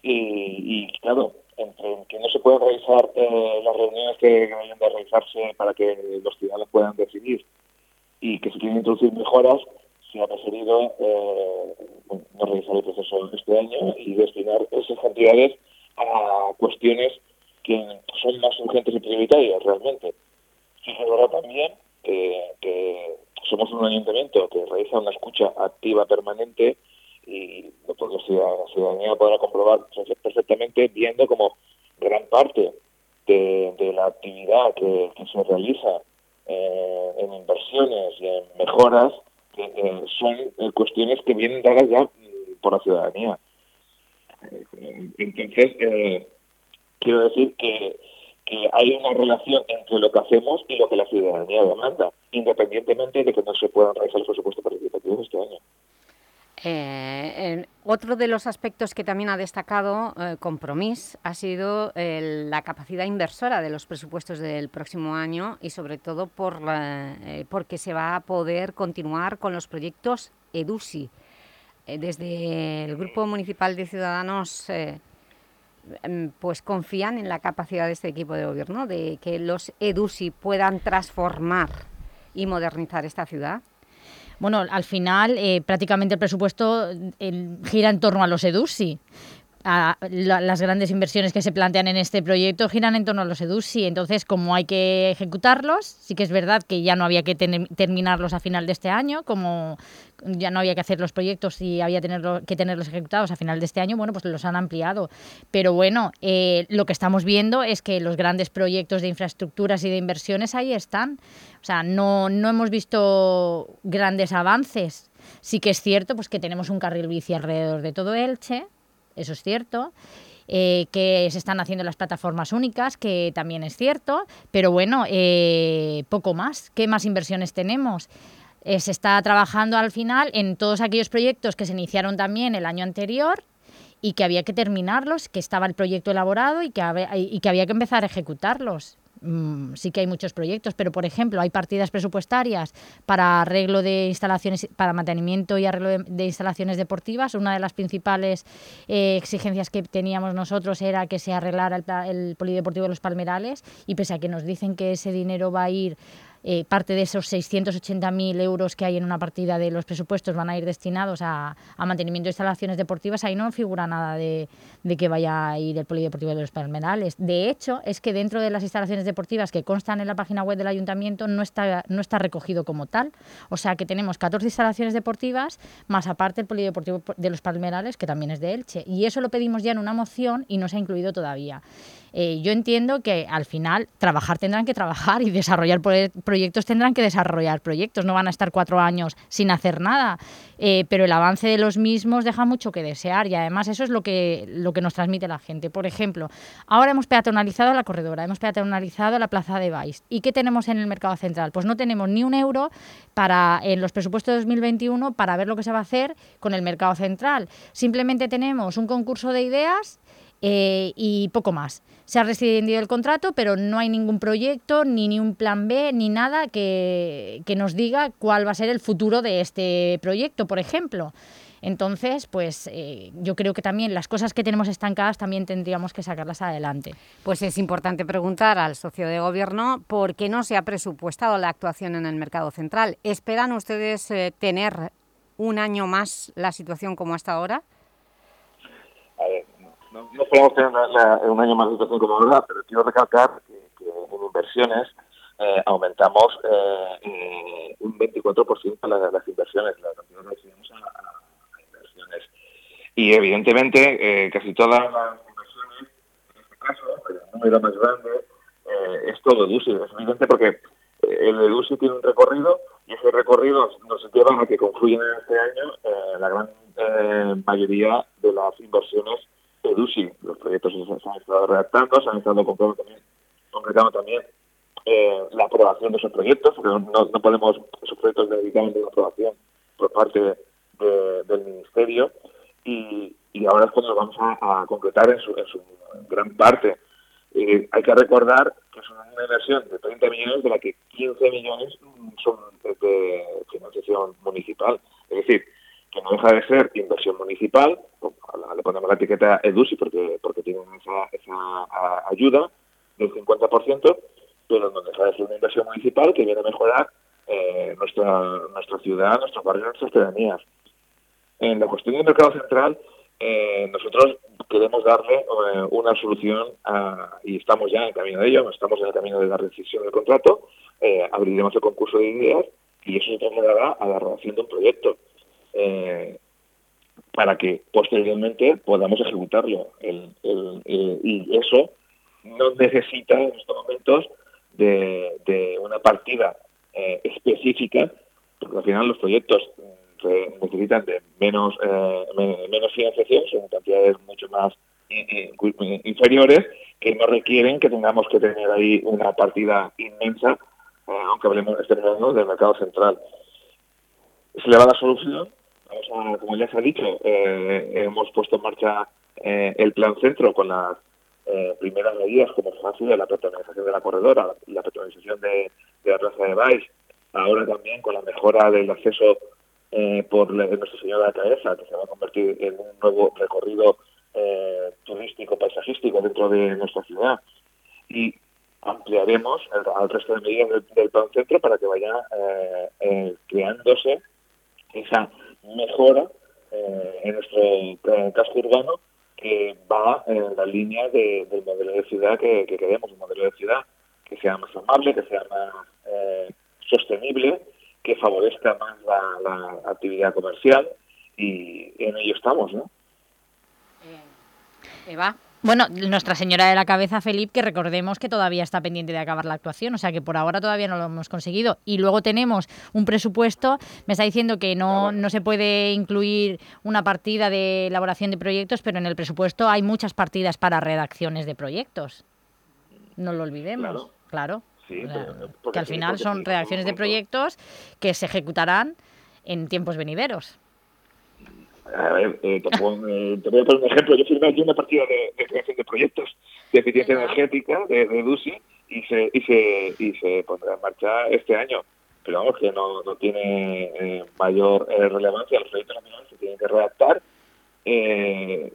y, y, claro, entre que no se pueden realizar eh, las reuniones que deben de realizarse para que los ciudadanos puedan decidir y que se quieren introducir mejoras, se ha preferido eh, no realizar el proceso este año y destinar esas cantidades a cuestiones que son más urgentes y prioritarias realmente. Sí es verdad también que, somos un ayuntamiento que realiza una escucha activa permanente y la ciudadanía podrá comprobar perfectamente viendo como gran parte de, la actividad que, se realiza eh, en inversiones y en mejoras que eh, son eh, cuestiones que vienen dadas ya por la ciudadanía. Entonces, eh, quiero decir que, hay una relación entre lo que hacemos y lo que la ciudadanía demanda, independientemente de que no se puedan realizar los presupuestos participativos este año. Eh, otro de los aspectos que también ha destacado eh, Compromís ha sido la capacidad inversora de los presupuestos del próximo año y sobre todo por la, eh, porque se va a poder continuar con los proyectos EDUSI. Eh, desde el Grupo Municipal de Ciudadanos em, pues confían en la capacidad de este equipo de gobierno de que los EDUSI puedan transformar y modernizar esta ciudad. Bueno, al final eh, prácticamente el presupuesto gira en torno a los EDUSI, las grandes inversiones que se plantean en este proyecto giran en torno a los EDUSI. Entonces, como hay que ejecutarlos, sí que es verdad que ya no había que terminarlos a final de este año, como ya no había que hacer los proyectos y había que tenerlos ejecutados a final de este año, bueno, pues los han ampliado. Pero bueno, eh, lo que estamos viendo es que los grandes proyectos de infraestructuras y de inversiones ahí están. O sea, no, no hemos visto grandes avances. Sí que es cierto pues, que tenemos un carril bici alrededor de todo Elche, eso es cierto. eh, que se están haciendo las plataformas únicas, que también es cierto, pero bueno, eh, poco más. ¿Qué más inversiones tenemos? Eh, se está trabajando al final en todos aquellos proyectos que se iniciaron también el año anterior y que había que terminarlos, que estaba el proyecto elaborado y que, y que había que empezar a ejecutarlos. Mm, sí que hay muchos proyectos, pero por ejemplo hay partidas presupuestarias para arreglo de instalaciones, para mantenimiento y arreglo de, instalaciones deportivas. Una de las principales eh, exigencias que teníamos nosotros era que se arreglara el, el polideportivo de los Palmerales y pese a que nos dicen que ese dinero va a ir eh, parte de esos 680.000 euros que hay en una partida de los presupuestos van a ir destinados a, mantenimiento de instalaciones deportivas, ahí no figura nada de, de que vaya a ir el Polideportivo de los Palmerales. De hecho, es que dentro de las instalaciones deportivas que constan en la página web del ayuntamiento no está, no está recogido como tal. O sea que tenemos 14 instalaciones deportivas, más aparte el Polideportivo de los Palmerales, que también es de Elche. Y eso lo pedimos ya en una moción y no se ha incluido todavía. Eh, yo entiendo que al final trabajar tendrán que trabajar y desarrollar proye- proyectos tendrán que desarrollar proyectos. No van a estar cuatro años sin hacer nada. Eh, pero el avance de los mismos deja mucho que desear y además eso es lo que, lo que nos transmite la gente. Por ejemplo, ahora hemos peatonalizado la corredora, hemos peatonalizado la plaza de Baix. ¿Y qué tenemos en el mercado central? Pues no tenemos ni un euro para en los presupuestos de 2021 para ver lo que se va a hacer con el mercado central. Simplemente tenemos un concurso de ideas eh, y poco más. Se ha rescindido el contrato, pero no hay ningún proyecto, ni, ni un plan B, ni nada que, que nos diga cuál va a ser el futuro de este proyecto, por ejemplo. Entonces, pues eh, yo creo que también las cosas que tenemos estancadas también tendríamos que sacarlas adelante. Pues es importante preguntar al socio de gobierno por qué no se ha presupuestado la actuación en el mercado central. ¿Esperan ustedes eh, tener un año más la situación como hasta ahora? A ver, no, podemos tener un año más de situación como ahora, pero quiero recalcar que, en inversiones eh, aumentamos eh, un 24% las, las inversiones, la cantidad que destinamos a, a- inversiones. Y evidentemente eh, casi todas las inversiones, en este caso, el número más grande, eh, es todo EDUSI. Es evidente porque el EDUSI tiene un recorrido y ese recorrido nos lleva a que confluyen en este año eh, la gran mayoría de las inversiones EDUSI. Los proyectos se, han estado redactando, se han estado concretando también, concretando también eh, la aprobación de esos proyectos, porque no, no podemos, esos proyectos necesitan de una aprobación por parte de- del Ministerio y, y ahora es cuando lo vamos a, a concretar en su, en su gran parte. Eh, hay que recordar que es una inversión de 30 millones, de la que 15 millones son de financiación municipal. Es decir, que no deja de ser inversión municipal, o- le ponemos la etiqueta EDUSI porque, porque tienen esa, esa ayuda del 50%, pero no deja de ser una inversión municipal que viene a mejorar eh, nuestra, nuestra ciudad, nuestros barrios, nuestras pedanías. En la cuestión del mercado central, eh, nosotros queremos darle eh, una solución y estamos ya en camino de ello, estamos en el camino de la rescisión del contrato, abriremos el concurso de ideas y eso se trasladará a la redacción de un proyecto eh, para que posteriormente podamos ejecutarlo. El- y eso no necesita en estos momentos de, una partida eh, específica, porque al final los proyectos se necesitan de menos eh, me- menos financiación, son cantidades mucho más inferiores que no requieren que tengamos que tener ahí una partida inmensa, eh, aunque hablemos hablando del mercado central. Se le va la solución, como ya se ha dicho, eh, hemos puesto en marcha eh, el plan centro con las eh, primeras medidas como ha sido la peatonalización de la corredora, la peatonalización de, de la plaza de Baix, ahora también con la mejora del acceso eh, por la- Nuestra Señora de la Cabeza, que se va a convertir en un nuevo recorrido eh, turístico, paisajístico dentro de nuestra ciudad. Y ampliaremos al resto de medidas del, del plan centro para que vaya eh, creándose esa mejora eh, en nuestro casco urbano que va en la línea de- del modelo de ciudad que, que queremos, un modelo de ciudad que sea más amable, que sea más eh, sostenible, que favorezca más la, la actividad comercial y en ello estamos, ¿no? Eva. Bueno, Nuestra Señora de la Cabeza, Felipe, que recordemos que todavía está pendiente de acabar la actuación, o sea que por ahora todavía no lo hemos conseguido. Y luego tenemos un presupuesto, me está diciendo que no, no se puede incluir una partida de elaboración de proyectos, pero en el presupuesto hay muchas partidas para redacciones de proyectos. No lo olvidemos, claro. Sí, O sea, pero- que al sí, final son sí, redacciones de proyectos que se ejecutarán en tiempos venideros. A ver, eh, eh, te voy a poner un ejemplo. Yo firmé aquí una partida de, de creación de proyectos de eficiencia energética de, de DUSI y se, y, se, y se pondrá en marcha este año. Pero vamos, que no, no tiene eh, mayor eh, relevancia. Los proyectos nacionales se tienen que redactar. Eh,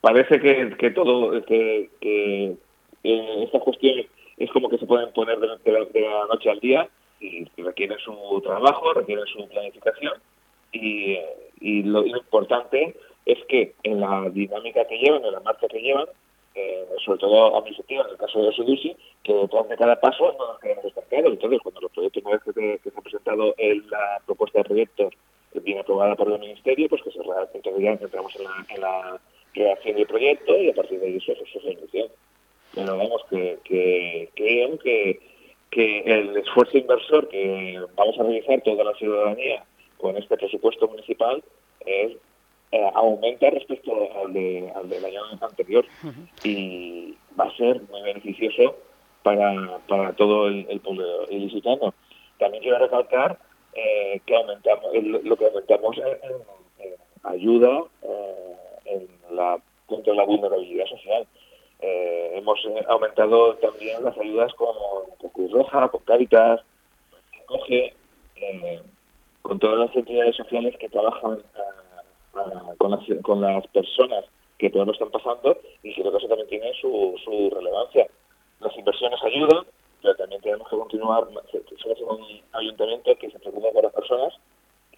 parece que, que todo, que, que estas cuestiones es como que se pueden poner de, de la, de la noche al día y requieren su trabajo, requieren su planificación y, y lo, importante es que en la dinámica que llevan, en la marcha que llevan, eh, sobre todo administrativa, en el caso de Sudusi, que detrás de cada paso no nos quedamos estancados. Entonces, cuando los proyectos, una vez que, se- se ha presentado el- la propuesta de proyectos viene aprobada por el Ministerio, pues que se entonces entramos en la, en la redacción del proyecto y a partir de ahí eso, eso es ejecución. Pero vamos, que, que que, que el esfuerzo inversor que vamos a realizar toda la ciudadanía con este presupuesto municipal es eh, aumenta respecto al, de, al del año anterior y va a ser muy beneficioso para, para todo el, el pueblo ilicitano. También quiero recalcar eh, que aumentamos el- lo que aumentamos en, en- ayuda eh, en la, contra la vulnerabilidad social. Eh, hemos aumentado también las ayudas con, con Cruz Roja, con Cáritas, con COGE, eh, con todas las entidades sociales que trabajan ah, ah, con, las, con las personas que peor lo están pasando y creo que eso también tiene su, su relevancia. Las inversiones ayudan, pero también tenemos que continuar, somos un ayuntamiento que se preocupa por las personas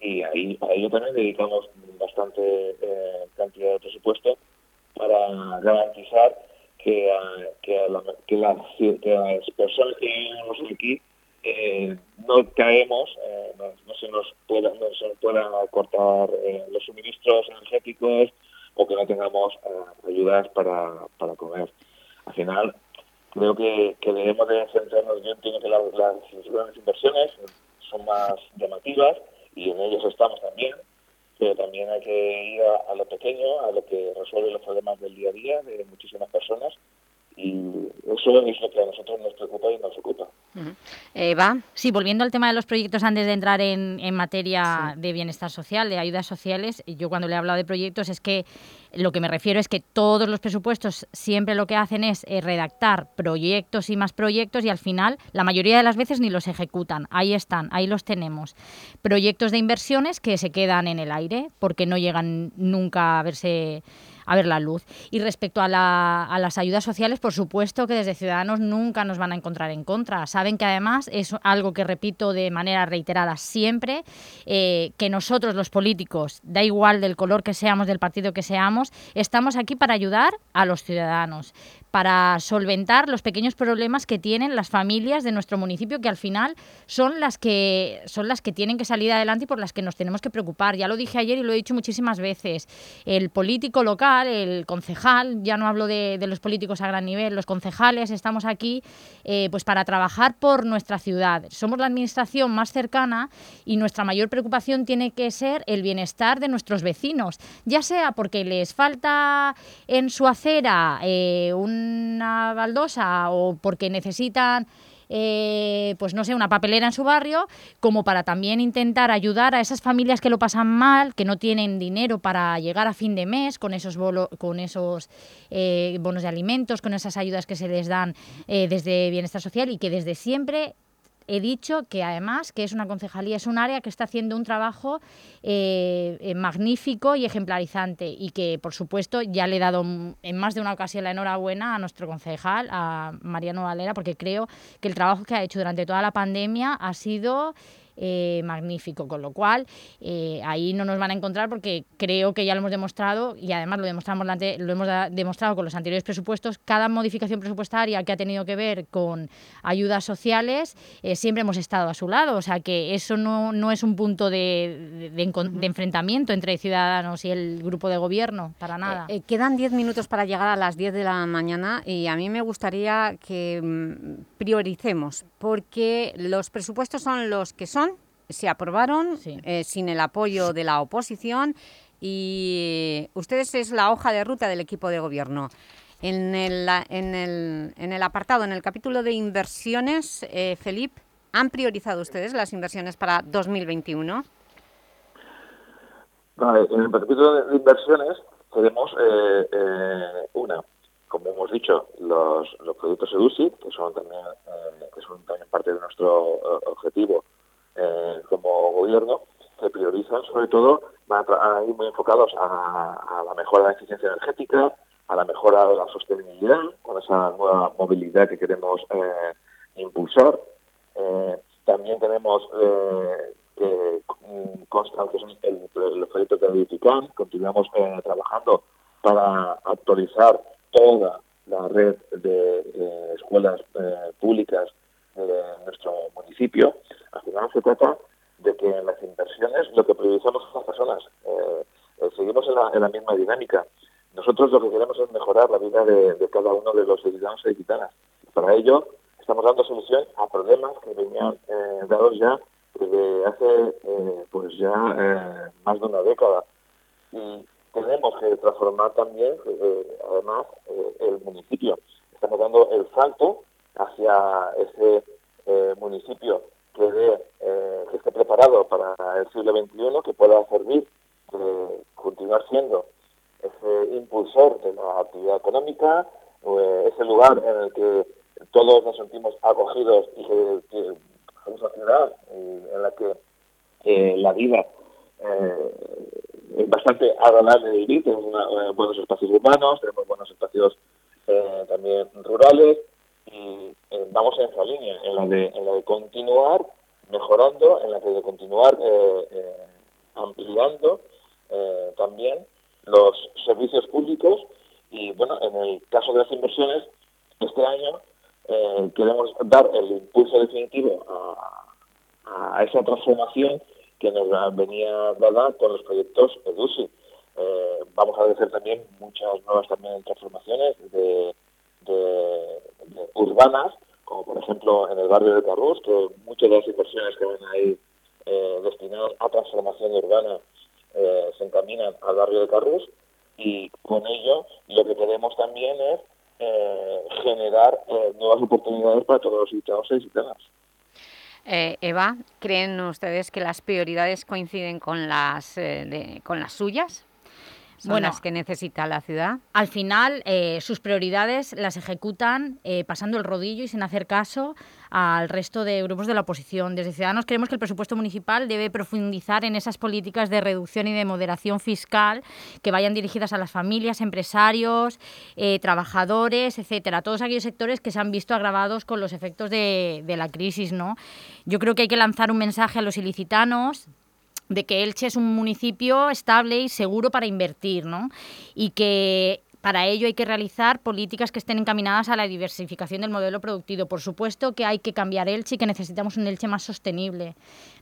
y ahí a ello también dedicamos bastante eh, cantidad de presupuesto para garantizar que, ah, que, a la- que las, que las personas que vivimos aquí eh, no caemos, eh, no, se nos pueda, no se nos puedan cortar eh, los suministros energéticos o que no tengamos eh, ayudas para, para comer. Al final, creo que, que debemos de centrarnos, yo entiendo que las, grandes inversiones son más llamativas y en ellos estamos también, pero también hay que ir a lo pequeño, a lo que resuelve los problemas del día a día de muchísimas personas y eso es lo que a nosotros nos preocupa y nos ocupa. Eva. Sí, volviendo al tema de los proyectos antes de entrar en, en materia de bienestar social, de ayudas sociales, yo cuando le he hablado de proyectos es que lo que me refiero es que todos los presupuestos siempre lo que hacen es eh, redactar proyectos y más proyectos y al final la mayoría de las veces ni los ejecutan. Ahí están, ahí los tenemos. Proyectos de inversiones que se quedan en el aire porque no llegan nunca a verse a ver la luz. Y respecto a, la- a las ayudas sociales, por supuesto que desde Ciudadanos nunca nos van a encontrar en contra. Saben que además es algo que repito de manera reiterada siempre, eh, que nosotros los políticos, da igual del color que seamos, del partido que seamos, estamos aquí para ayudar a los ciudadanos, para solventar los pequeños problemas que tienen las familias de nuestro municipio, que al final son las que, son las que tienen que salir adelante y por las que nos tenemos que preocupar. Ya lo dije ayer y lo he dicho muchísimas veces. El político local, el concejal, ya no hablo de, los políticos a gran nivel, los concejales estamos aquí eh, pues para trabajar por nuestra ciudad. Somos la administración más cercana y nuestra mayor preocupación tiene que ser el bienestar de nuestros vecinos, ya sea porque les falta en su acera eh, una baldosa o porque necesitan eh, pues no sé, una papelera en su barrio, como para también intentar ayudar a esas familias que lo pasan mal, que no tienen dinero para llegar a fin de mes con esos, con esos eh, bonos de alimentos, con esas ayudas que se les dan eh, desde Bienestar Social y que desde siempre he dicho que además que es una concejalía, es un área que está haciendo un trabajo eh, eh, magnífico y ejemplarizante y que por supuesto ya le he dado en más de una ocasión la enhorabuena a nuestro concejal, a Mariano Valera, porque creo que el trabajo que ha hecho durante toda la pandemia ha sido eh, magnífico, con lo cual eh, ahí no nos van a encontrar porque creo que ya lo hemos demostrado y además lo demostramos lo hemos demostrado con los anteriores presupuestos. Cada modificación presupuestaria que ha tenido que ver con ayudas sociales eh, siempre hemos estado a su lado, o sea que eso no, no es un punto de, de- de encon- de enfrentamiento entre Ciudadanos y el grupo de gobierno, para nada. Quedan 10 minutos para llegar a las 10 de la mañana y a mí me gustaría que mm, prioricemos, porque los presupuestos son los que son, se aprobaron eh, sin el apoyo de la oposición y ustedes es la hoja de ruta del equipo de gobierno. En el, en el, en el apartado, en el capítulo de inversiones, eh, Felipe, ¿han priorizado ustedes las inversiones para 2021? Vale, en el capítulo de inversiones tenemos eh, eh, una, como hemos dicho, los, los productos EDUSI, que son también eh, que son también parte de nuestro eh, objetivo eh, como gobierno, que priorizan sobre todo, van a, ir muy enfocados a, la mejora de la eficiencia energética, a la mejora de la sostenibilidad, con esa nueva movilidad que queremos eh, impulsar. Eh, también tenemos eh, que mm, consta el- los proyectos de Edificam, continuamos trabajando para actualizar toda la red de escuelas públicas de nuestro municipio. Al final se trata de que en las inversiones lo que priorizamos son las personas. Eh, eh, seguimos en la, en la misma dinámica. Nosotros lo que queremos es mejorar la vida de, de cada uno de los gitanos y gitanas. Para ello estamos dando solución a problemas que venían eh, dados ya desde hace eh, pues ya más de una década. Y tenemos que transformar también, además, el municipio. Estamos dando el salto hacia ese eh, municipio que, dé, eh, que esté preparado para el siglo XXI, que pueda servir de continuar siendo ese impulsor de la actividad económica, eh, ese lugar en el que todos nos sentimos acogidos y que, que somos una ciudad en la que la vida es bastante agradable de vivir, tenemos buenos espacios urbanos, tenemos buenos espacios también rurales y eh, vamos en esa línea, en la de, en la de continuar mejorando, en la de continuar eh, eh, ampliando eh, también los servicios públicos y bueno, en el caso de las inversiones, este año eh, queremos dar el impulso definitivo a, a esa transformación que nos venía dada con los proyectos EDUSI. Vamos a hacer también muchas nuevas también transformaciones de urbanas, como por ejemplo en el barrio de Carrús, que muchas de las inversiones que van a ir eh, destinadas a transformación urbana eh, se encaminan al barrio de Carrús y con ello lo que queremos también es eh, generar eh, nuevas oportunidades para todos los gitanos y gitanas. Eh, Eva, ¿creen ustedes que las prioridades coinciden con las, eh, de- con las suyas? ¿Son Bueno, las que necesita la ciudad? Al final, eh, sus prioridades las ejecutan eh, pasando el rodillo y sin hacer caso al resto de grupos de la oposición. Desde Ciudadanos creemos que el presupuesto municipal debe profundizar en esas políticas de reducción y de moderación fiscal que vayan dirigidas a las familias, empresarios, eh, trabajadores, etcétera, todos aquellos sectores que se han visto agravados con los efectos de, de la crisis. ¿no? Yo creo que hay que lanzar un mensaje a los ilicitanos de que Elche es un municipio estable y seguro para invertir, ¿no? Y que para ello hay que realizar políticas que estén encaminadas a la diversificación del modelo productivo. Por supuesto que hay que cambiar Elche y que necesitamos un Elche más sostenible,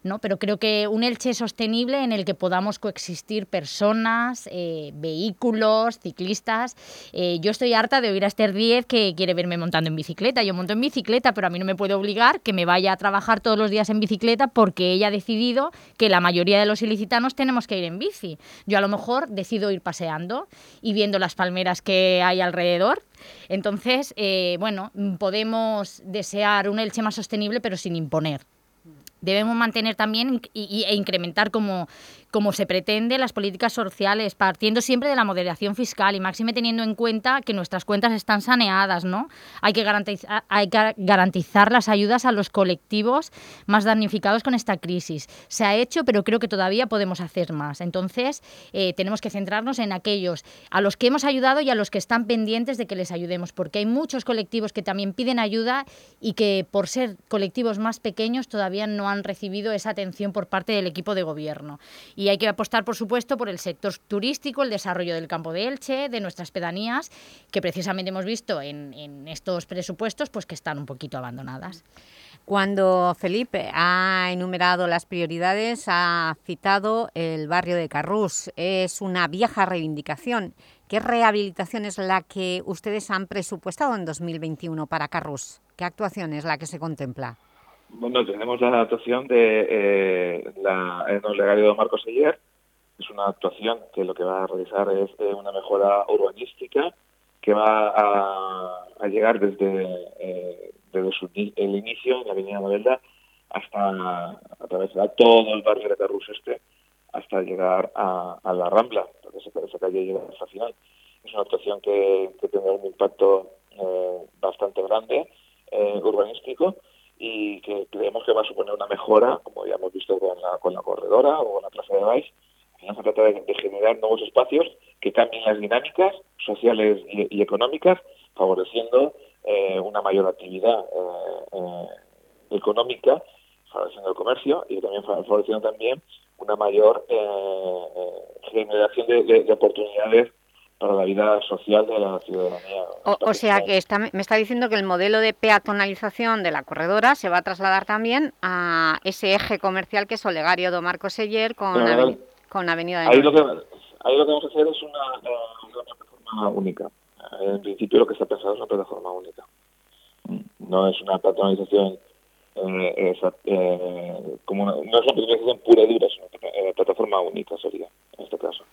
¿no? Pero creo que un Elche sostenible en el que podamos coexistir personas, eh, vehículos, ciclistas. Eh, yo estoy harta de oír a Esther Díez que quiere verme montando en bicicleta. Yo monto en bicicleta, pero a mí no me puede obligar que me vaya a trabajar todos los días en bicicleta porque ella ha decidido que la mayoría de los ilicitanos tenemos que ir en bici. Yo a lo mejor decido ir paseando y viendo las palmeras que hay alrededor. Entonces, eh, bueno, podemos desear un Elche más sostenible, pero sin imponer. Debemos mantener también e incrementar, como, como se pretende las políticas sociales, partiendo siempre de la moderación fiscal y máxime teniendo en cuenta que nuestras cuentas están saneadas, ¿no? Hay que garantizar, las ayudas a los colectivos más damnificados con esta crisis. Se ha hecho, pero creo que todavía podemos hacer más. Entonces, eh, tenemos que centrarnos en aquellos a los que hemos ayudado y a los que están pendientes de que les ayudemos, porque hay muchos colectivos que también piden ayuda y que por ser colectivos más pequeños todavía no han recibido esa atención por parte del equipo de gobierno. Hay que apostar, por supuesto, por el sector turístico, el desarrollo del campo de Elche, de nuestras pedanías, que precisamente hemos visto en, en estos presupuestos pues que están un poquito abandonadas. Cuando Felipe ha enumerado las prioridades, ha citado el barrio de Carrús. Es una vieja reivindicación. ¿Qué rehabilitación es la que ustedes han presupuestado en 2021 para Carrús? ¿Qué actuación es la que se contempla? Bueno, tenemos la actuación de eh, la, el legario de Marcos Ayer. Es una actuación que lo que va a realizar es eh, una mejora urbanística que va a, a llegar desde, eh, desde su, el inicio en la Avenida Novelda hasta atravesar todo el barrio de Carrús Este hasta llegar a, la Rambla, porque esa, calle llega hasta el final. Es una actuación que, que tendrá un impacto eh, bastante grande, urbanístico, y que creemos que va a suponer una mejora, como ya hemos visto con la, con la corredora o con la plaza de Baix. Al se trata de, generar nuevos espacios que cambien las dinámicas sociales y, económicas, favoreciendo eh, una mayor actividad eh, económica, favoreciendo el comercio y también favoreciendo también una mayor eh, generación de, oportunidades para la vida social de la ciudadanía. O, o sea que está, me está diciendo que el modelo de peatonalización de la corredora se va a trasladar también a ese eje comercial que es Olegario do Marcos Seller con, Bueno, aveni con Avenida de ahí lo, que, ahí lo que vamos a hacer es una, una plataforma única. En principio lo que está pensado es una plataforma única. No es una peatonalización eh, esa, eh, como una, no es una plataforma pura y dura, es una eh, plataforma única sería, en este caso.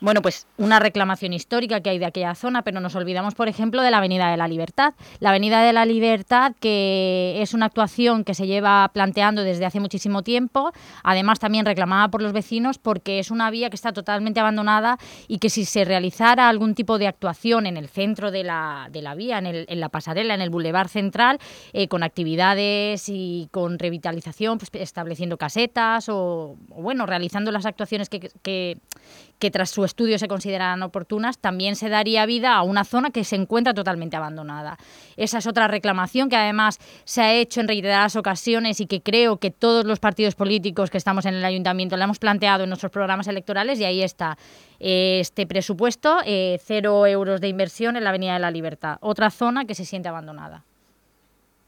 Bueno, pues una reclamación histórica que hay de aquella zona, pero nos olvidamos, por ejemplo, de la Avenida de la Libertad. La Avenida de la Libertad, que es una actuación que se lleva planteando desde hace muchísimo tiempo, además también reclamada por los vecinos, porque es una vía que está totalmente abandonada y que si se realizara algún tipo de actuación en el centro de la, de la vía, en, el, en la pasarela, en el bulevar central, eh, con actividades y con revitalización, pues, estableciendo casetas o, o, bueno, realizando las actuaciones que, que, que tras su estudio se consideran oportunas, también se daría vida a una zona que se encuentra totalmente abandonada. Esa es otra reclamación que además se ha hecho en reiteradas ocasiones y que creo que todos los partidos políticos que estamos en el ayuntamiento la hemos planteado en nuestros programas electorales y ahí está este presupuesto, eh, cero euros de inversión en la Avenida de la Libertad, otra zona que se siente abandonada.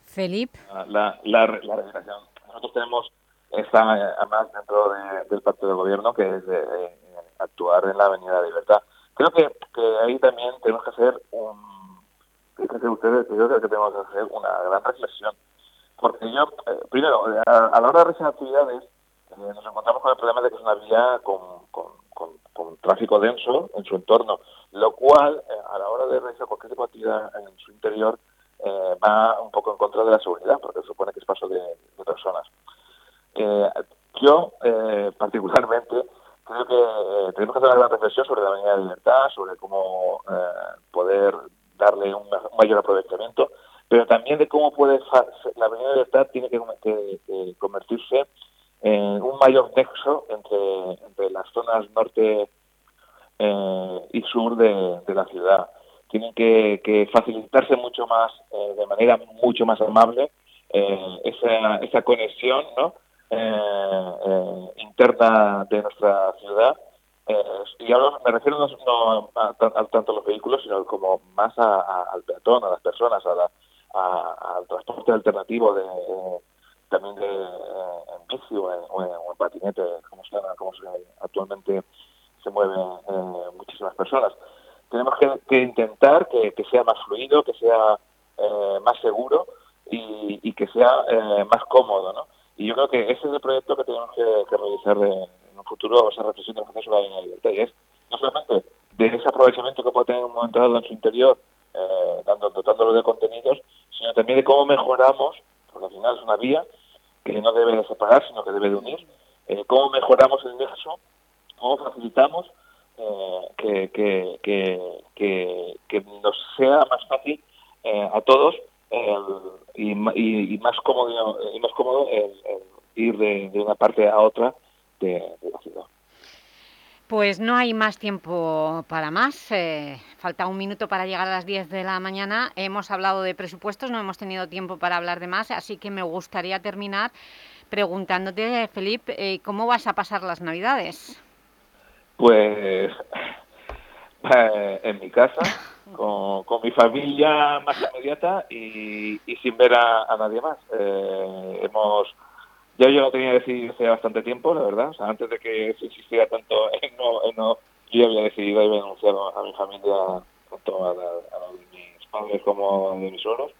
Felipe. La, la, la rehabilitación. Nosotros tenemos esta, además, dentro de, del pacto de gobierno, que es de, de actuar en la Avenida de Libertad. Creo que, que ahí también tenemos que hacer un, ustedes, yo creo que tenemos que hacer una gran reflexión. Porque yo, eh, primero, a, a, la hora de realizar actividades, eh, nos encontramos con el problema de que es una vía con, con, con, con tráfico denso en su entorno, lo cual, eh, a la hora de realizar cualquier tipo de actividad en su interior, eh, va un poco en contra de la seguridad, porque supone que es paso de, de personas. Eh, yo, particularmente, creo que eh, tenemos que hacer una gran reflexión sobre la Avenida de Libertad, sobre cómo eh, poder darle un, mayor aprovechamiento, pero también de cómo puede la Avenida de Libertad tiene que, convertirse en un mayor nexo entre, entre las zonas norte eh, y sur de, la ciudad. Tienen que, que facilitarse mucho más, eh, de manera mucho más amable, esa, esa conexión, ¿no? Eh, eh, interna de nuestra ciudad. Eh, y ahora me refiero no, no a, a, tanto a los vehículos, sino como más a, al peatón, a las personas, a la, al transporte alternativo de, también de en bici o en, patinete, como se, como se, actualmente se mueven muchísimas personas. Tenemos que, que intentar que, que, sea más fluido, que sea más seguro y, y que sea más cómodo, ¿no? Y yo creo que ese es el proyecto que tenemos que, que realizar en un futuro, esa reflexión de sobre la línea de libertad. Y es no solamente de ese aprovechamiento que puede tener un momento dado en su interior, eh, dando, dotándolo de contenidos, sino también de cómo mejoramos, porque al final es una vía que no debe de separar, sino que debe de unir, eh, cómo mejoramos el nexo, cómo facilitamos eh, que, que, que, que, nos sea más fácil eh, a todos y, ma- y- y más cómodo y más cómodo el- el ir de, de una parte a otra de, de la ciudad. Pues no hay más tiempo para más. eh, falta un minuto para llegar a las 10 de la mañana. Hemos hablado de presupuestos, no hemos tenido tiempo para hablar de más, así que me gustaría terminar preguntándote, Felipe, eh, ¿cómo vas a pasar las Navidades? Pues eh, en mi casa, con, con mi familia más inmediata y, sin ver a, nadie más. Eh, hemos ya yo lo tenía decidido hace bastante tiempo, la verdad. O sea, antes de que se insistiera tanto en no, en no, yo había decidido y había anunciado a mi familia, tanto a, la- a mis padres como de mis suegros,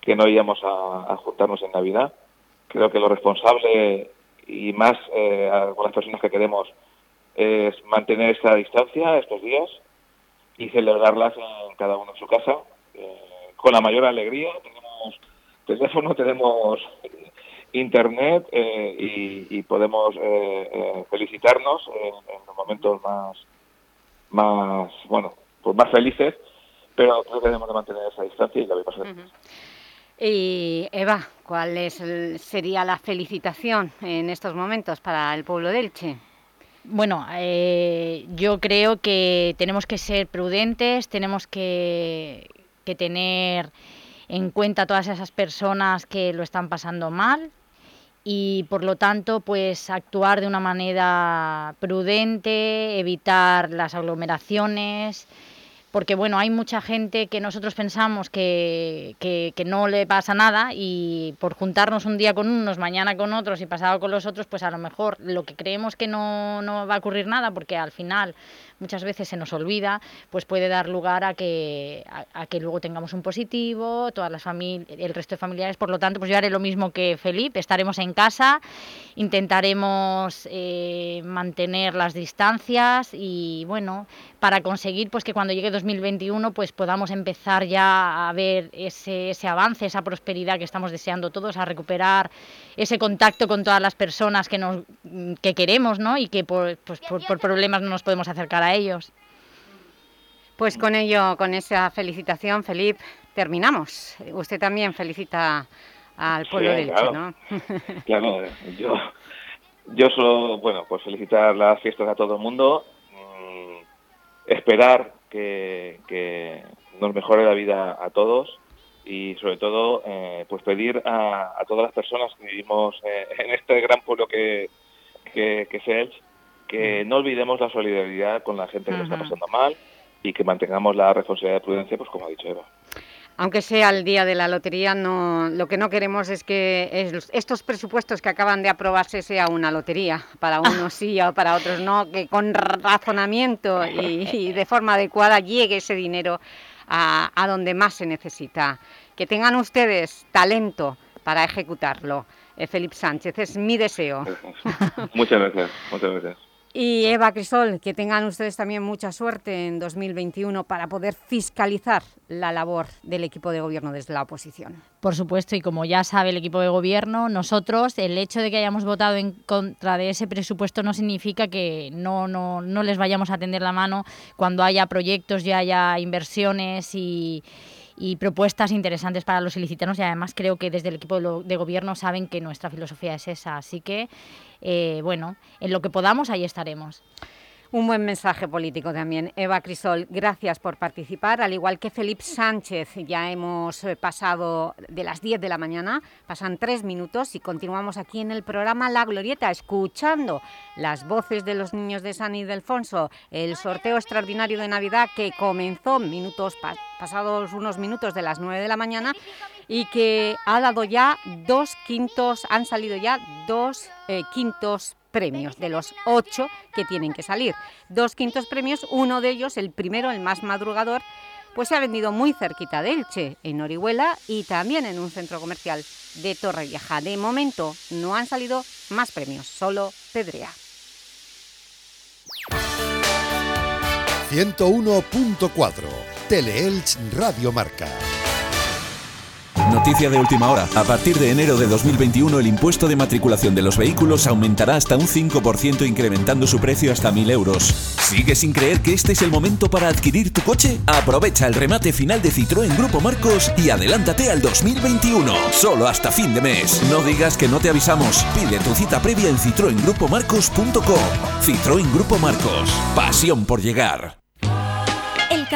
que no íbamos a, juntarnos en Navidad. Creo que lo responsable y más eh, con las personas que queremos es mantener esta distancia estos días y celebrarlas en cada uno en su casa eh, con la mayor alegría. Tenemos teléfono, tenemos internet eh, y, podemos eh, eh, felicitarnos en, los momentos más, más, bueno, pues más felices, pero creo que debemos de mantener esa distancia y la vamos a hacer. Y Eva, ¿cuál es el- sería la felicitación en estos momentos para el pueblo de Elche? Bueno, eh, yo creo que tenemos que ser prudentes, tenemos que, que tener en cuenta a todas esas personas que lo están pasando mal y por lo tanto pues actuar de una manera prudente, evitar las aglomeraciones, porque bueno, hay mucha gente que nosotros pensamos que, que- no le pasa nada y por juntarnos un día con unos, mañana con otros y pasado con los otros, pues a lo mejor lo que creemos que no, no va a ocurrir nada, porque al final muchas veces se nos olvida, pues puede dar lugar a que, a, a que luego tengamos un positivo, todas las el resto de familiares, por lo tanto, pues yo haré lo mismo que Felipe, estaremos en casa, intentaremos eh, mantener las distancias y bueno, para conseguir pues que cuando llegue 2021 pues podamos empezar ya a ver ese, ese avance, esa prosperidad que estamos deseando todos, a recuperar ese contacto con todas las personas que nos que queremos, ¿no? Y que por, pues, por, por problemas no nos podemos acercar a ellos. Pues con ello, con esa felicitación, Felipe, terminamos. Usted también felicita al pueblo Sí, de Elche, claro. ¿no? Claro, yo, yo solo, bueno, pues felicitar las fiestas a todo el mundo, mm, esperar que, que nos mejore la vida a todos y sobre todo, eh, pues pedir a, a todas las personas que vivimos eh, en este gran pueblo que, que, que es Elche, que no olvidemos la solidaridad con la gente que lo está pasando mal y que mantengamos la responsabilidad de prudencia, pues como ha dicho Eva. Aunque sea el día de la lotería, no, lo que no queremos es que es- estos presupuestos que acaban de aprobarse sea una lotería. Para unos sí o para otros no, que con razonamiento y, y de forma adecuada llegue ese dinero a, a donde más se necesita. Que tengan ustedes talento para ejecutarlo. Eh, Felipe Sánchez, es mi deseo. Muchas gracias, muchas gracias. Y Eva Crisol, que tengan ustedes también mucha suerte en 2021 para poder fiscalizar la labor del equipo de gobierno desde la oposición. Por supuesto, y como ya sabe el equipo de gobierno, nosotros, el hecho de que hayamos votado en contra de ese presupuesto no significa que no, no, no les vayamos a tender la mano cuando haya proyectos y haya inversiones y, y propuestas interesantes para los ilicitanos y además creo que desde el equipo de, gobierno saben que nuestra filosofía es esa. Así que, eh, bueno, en lo que podamos ahí estaremos. Un buen mensaje político también. Eva Crisol, gracias por participar. Al igual que Felipe Sánchez, ya hemos eh, pasado de las 10 de la mañana, pasan tres minutos y continuamos aquí en el programa La Glorieta, escuchando las voces de los niños de San Ildefonso, el sorteo extraordinario de Navidad que comenzó minutos pa- pasados unos minutos de las 9 de la mañana y que ha dado ya dos quintos, han salido ya dos eh, quintos premios de los ocho que tienen que salir. Dos quintos premios, uno de ellos, el primero, el más madrugador, pues se ha vendido muy cerquita de Elche, en Orihuela y también en un centro comercial de Torrevieja. De momento no han salido más premios, solo Pedrea. 101.4 Teleelch Radio Marca. Noticia de última hora. A partir de enero de 2021 el impuesto de matriculación de los vehículos aumentará hasta un 5% incrementando su precio hasta 1.000 euros. ¿Sigues sin creer que este es el momento para adquirir tu coche? Aprovecha el remate final de Citroën Grupo Marcos y adelántate al 2021. Solo hasta fin de mes. No digas que no te avisamos. Pide tu cita previa en citroengrupomarcos.com. Citroën Grupo Marcos. Pasión por llegar.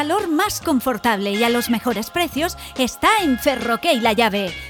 Calor más confortable y a los mejores precios está en Ferroque La Llave.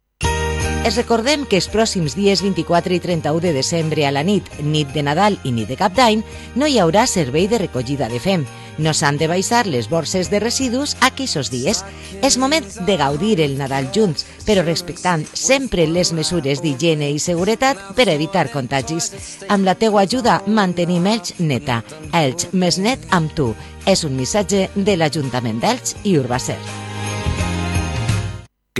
Es recordem que els pròxims dies 24 i 31 de desembre a la nit, nit de Nadal i nit de Cap d'Any, no hi haurà servei de recollida de fem. No s'han de baixar les borses de residus aquells dies. És moment de gaudir el Nadal junts, però respectant sempre les mesures d'higiene i seguretat per evitar contagis. Amb la teua ajuda mantenim Elx neta. Elx més net amb tu. És un missatge de l'Ajuntament d'Elx i Urbacer.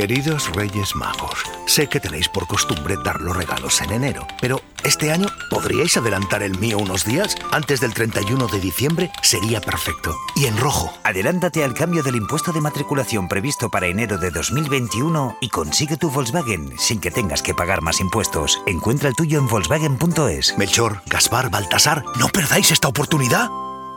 Queridos Reyes Magos, sé que tenéis por costumbre dar los regalos en enero, pero este año podríais adelantar el mío unos días antes del 31 de diciembre, sería perfecto. Y en rojo. Adelántate al cambio del impuesto de matriculación previsto para enero de 2021 y consigue tu Volkswagen sin que tengas que pagar más impuestos. Encuentra el tuyo en Volkswagen.es. Melchor, Gaspar, Baltasar, no perdáis esta oportunidad.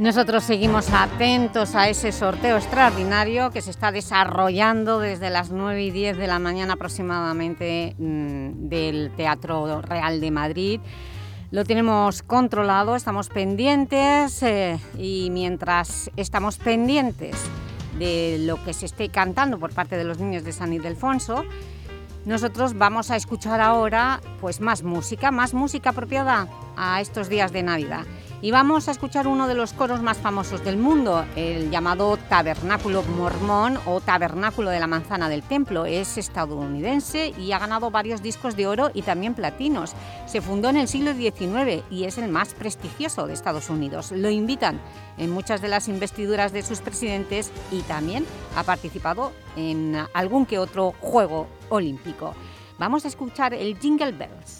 Nosotros seguimos atentos a ese sorteo extraordinario que se está desarrollando desde las 9 y 10 de la mañana aproximadamente mm, del Teatro Real de Madrid. Lo tenemos controlado, estamos pendientes eh, y mientras estamos pendientes de lo que se esté cantando por parte de los niños de San Ildefonso, nosotros vamos a escuchar ahora pues, más música, más música apropiada a estos días de Navidad. Y vamos a escuchar uno de los coros más famosos del mundo, el llamado Tabernáculo Mormón o Tabernáculo de la Manzana del Templo. Es estadounidense y ha ganado varios discos de oro y también platinos. Se fundó en el siglo XIX y es el más prestigioso de Estados Unidos. Lo invitan en muchas de las investiduras de sus presidentes y también ha participado en algún que otro juego olímpico. Vamos a escuchar el Jingle Bells.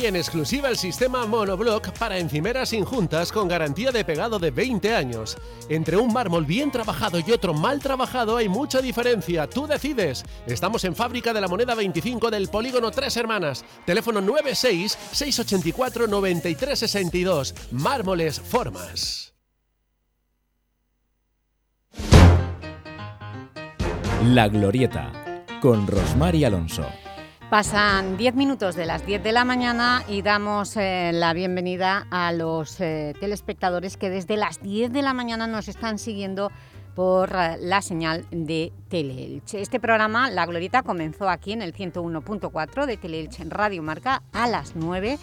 Y en exclusiva el sistema Monoblock para encimeras injuntas con garantía de pegado de 20 años. Entre un mármol bien trabajado y otro mal trabajado hay mucha diferencia. Tú decides. Estamos en Fábrica de la Moneda 25 del Polígono Tres Hermanas. Teléfono 96 684 9362. Mármoles Formas. La Glorieta, con Rosmar y Alonso. Pasan 10 minutos de las 10 de la mañana y damos eh, la bienvenida a los eh, telespectadores que desde las 10 de la mañana nos están siguiendo por eh, la señal de Teleelch. Este programa, La Glorieta, comenzó aquí en el 101.4 de Teleelch en Radio Marca a las 9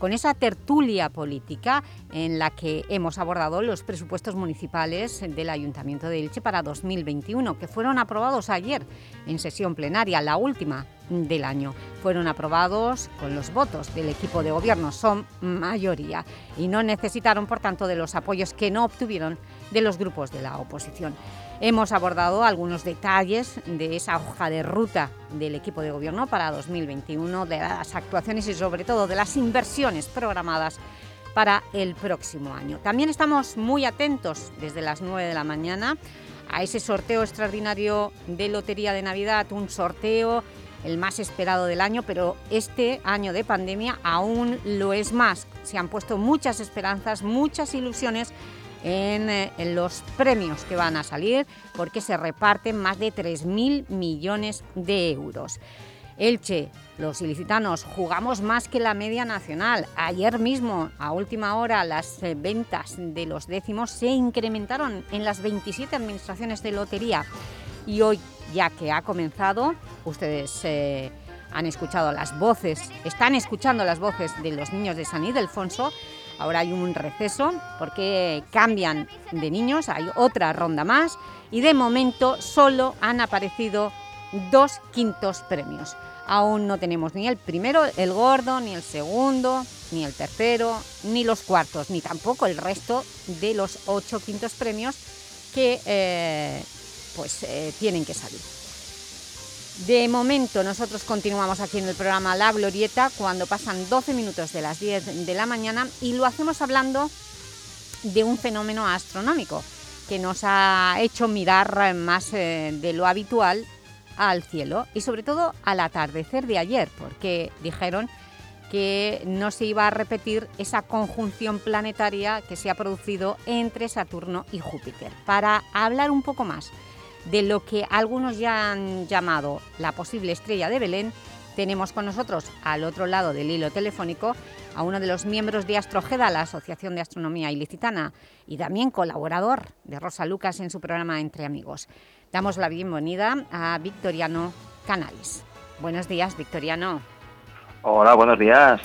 con esa tertulia política en la que hemos abordado los presupuestos municipales del Ayuntamiento de Elche para 2021, que fueron aprobados ayer en sesión plenaria, la última del año. Fueron aprobados con los votos del equipo de gobierno, son mayoría, y no necesitaron, por tanto, de los apoyos que no obtuvieron de los grupos de la oposición. Hemos abordado algunos detalles de esa hoja de ruta del equipo de gobierno para 2021, de las actuaciones y sobre todo de las inversiones programadas para el próximo año. También estamos muy atentos desde las 9 de la mañana a ese sorteo extraordinario de Lotería de Navidad, un sorteo el más esperado del año, pero este año de pandemia aún lo es más. Se han puesto muchas esperanzas, muchas ilusiones eh, en, los premios que van a salir porque se reparten más de 3.000 millones de euros. Elche, los ilicitanos, jugamos más que la media nacional. Ayer mismo, a última hora, las eh, ventas de los décimos se incrementaron en las 27 administraciones de lotería. Y hoy, ya que ha comenzado, ustedes eh, han escuchado las voces, están escuchando las voces de los niños de San Ildefonso, Ahora hay un receso porque cambian de niños, hay otra ronda más y de momento solo han aparecido dos quintos premios. Aún no tenemos ni el primero, el gordo, ni el segundo, ni el tercero, ni los cuartos, ni tampoco el resto de los ocho quintos premios que eh, pues, eh, tienen que salir. De momento nosotros continuamos en el programa La Glorieta cuando pasan 12 minutos de las 10 de la mañana y lo hacemos hablando de un fenómeno astronómico que nos ha hecho mirar más eh, de lo habitual al cielo y sobre todo al atardecer de ayer porque dijeron que no se iba a repetir esa conjunción planetaria que se ha producido entre Saturno y Júpiter. Para hablar un poco más de lo que algunos ya han llamado la posible estrella de Belén, tenemos con nosotros, al otro lado del hilo telefónico, a uno de los miembros de Astrogeda, la Asociación de Astronomía Ilicitana, y también colaborador de Rosa Lucas en su programa Entre Amigos. Damos la bienvenida a Victoriano Canales. Buenos días, Victoriano. Hola, buenos días.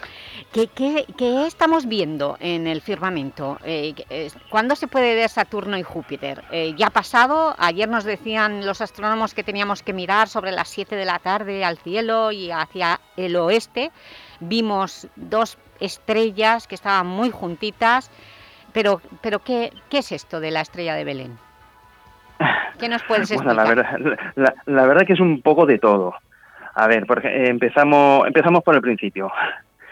¿Qué, estamos viendo en el firmamento? Eh, ¿Cuándo se puede ver Saturno y Júpiter? Eh, ¿Ya ha pasado? Ayer nos decían los astrónomos que teníamos que mirar sobre las 7 de la tarde al cielo y hacia el oeste. Vimos dos estrellas que estaban muy juntitas. Pero, pero ¿qué, es esto de la estrella de Belén? ¿Qué nos puedes explicar? la, verdad, la, verdad que es un poco de todo. A ver, porque eh, empezamos, empezamos por el principio.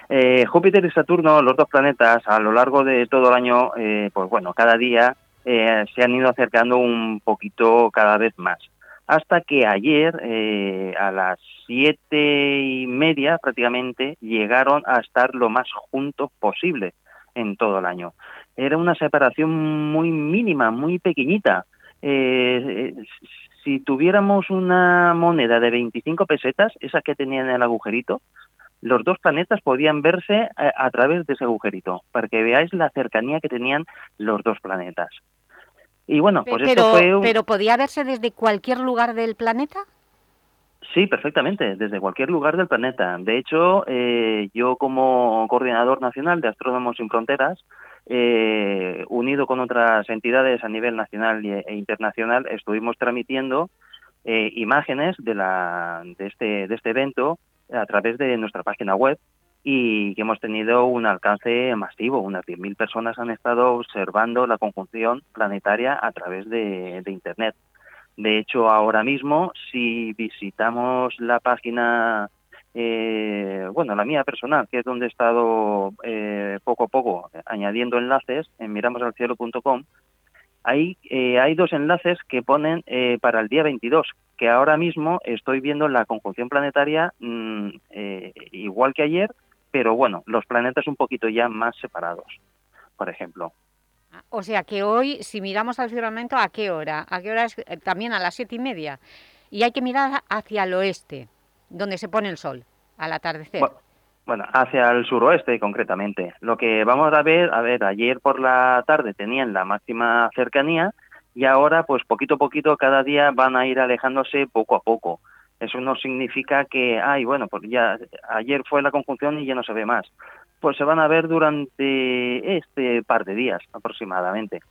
Eh, Júpiter y Saturno, los dos planetas, a lo largo de todo el año, eh, pues bueno, cada día eh, se han ido acercando un poquito cada vez más. Hasta que ayer, a las siete y media prácticamente, llegaron a estar lo más juntos posible en todo el año. Era una separación muy mínima, muy pequeñita. si tuviéramos una moneda de 25 pesetas, esa que tenía en el agujerito, los dos planetas podían verse eh, a, través de ese agujerito, para que veáis la cercanía que tenían los dos planetas. Y bueno, pues pero, fue... ¿Pero podía verse desde cualquier lugar del planeta? Sí, perfectamente, desde cualquier lugar del planeta. De hecho, eh, yo como coordinador nacional de Astrónomos sin Fronteras, eh, unido con otras entidades a nivel nacional e internacional, estuvimos transmitiendo imágenes de, la, de, este, de este evento a través de nuestra página web y que hemos tenido un alcance masivo. Unas 10.000 personas han estado observando la conjunción planetaria a través de, Internet. De hecho, ahora mismo, si visitamos la página, eh, bueno, la mía personal, que es donde he estado eh, poco a poco añadiendo enlaces, en miramosalcielo.com, ahí eh, hay dos enlaces que ponen eh, para el día 22, que ahora mismo estoy viendo la conjunción planetaria mm, eh, igual que ayer, pero bueno, los planetas un poquito ya más separados, por ejemplo. O sea que hoy, si miramos al firmamento, ¿a qué hora? ¿A qué hora es? Eh, También a las siete y media. Y hay que mirar hacia el oeste, donde se pone el sol, al atardecer. Bueno, hacia el suroeste concretamente. Lo que vamos a ver, a ver, ayer por la tarde tenían la máxima cercanía y ahora pues poquito a poquito cada día van a ir alejándose poco a poco. Eso no significa que, ay, bueno, pues ya ayer fue la conjunción y ya no se ve más. Pues se van a ver durante este par de días aproximadamente,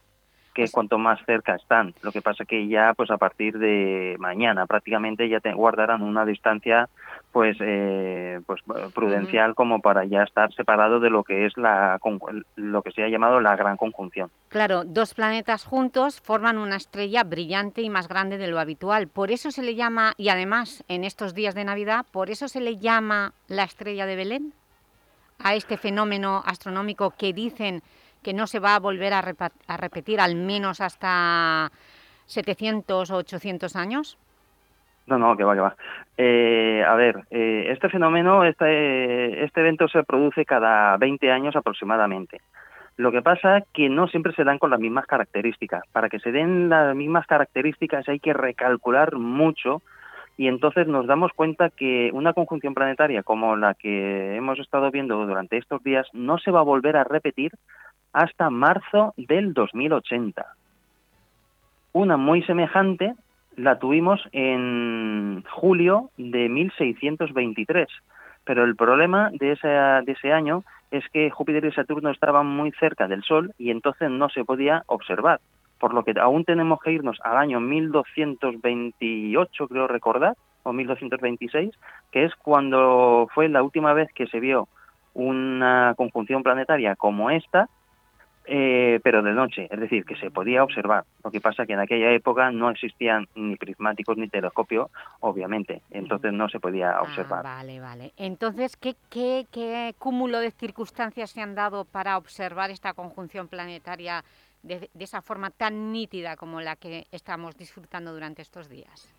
que cuanto más cerca están. Lo que pasa que ya pues a partir de mañana prácticamente ya te guardarán una distancia pues eh, pues prudencial como para ya estar separado de lo que es la con- lo que se ha llamado la gran conjunción. Claro, dos planetas juntos forman una estrella brillante y más grande de lo habitual. Por eso se le llama, y además en estos días de Navidad, por eso se le llama la estrella de Belén a este fenómeno astronómico que dicen que no se va a volver a, repetir al menos hasta 700 o 800 años. No, no, que va, que va. Eh, a ver, eh, este fenómeno, este, este evento se produce cada 20 años aproximadamente. Lo que pasa que no siempre se dan con las mismas características. Para que se den las mismas características hay que recalcular mucho y entonces nos damos cuenta que una conjunción planetaria como la que hemos estado viendo durante estos días no se va a volver a repetir hasta marzo del 2080. Una muy semejante la tuvimos en julio de 1623, pero el problema de ese, de ese año es que Júpiter y Saturno estaban muy cerca del Sol y entonces no se podía observar, por lo que aún tenemos que irnos al año 1228, creo recordar, o 1226, que es cuando fue la última vez que se vio una conjunción planetaria como esta, eh, pero de noche, es decir, que se podía observar. Lo que pasa que en aquella época no existían ni prismáticos ni telescopio, obviamente, entonces no se podía observar. Ah, vale, vale. Entonces, ¿qué, qué, qué cúmulo de circunstancias se han dado para observar esta conjunción planetaria de, de esa forma tan nítida como la que estamos disfrutando durante estos días?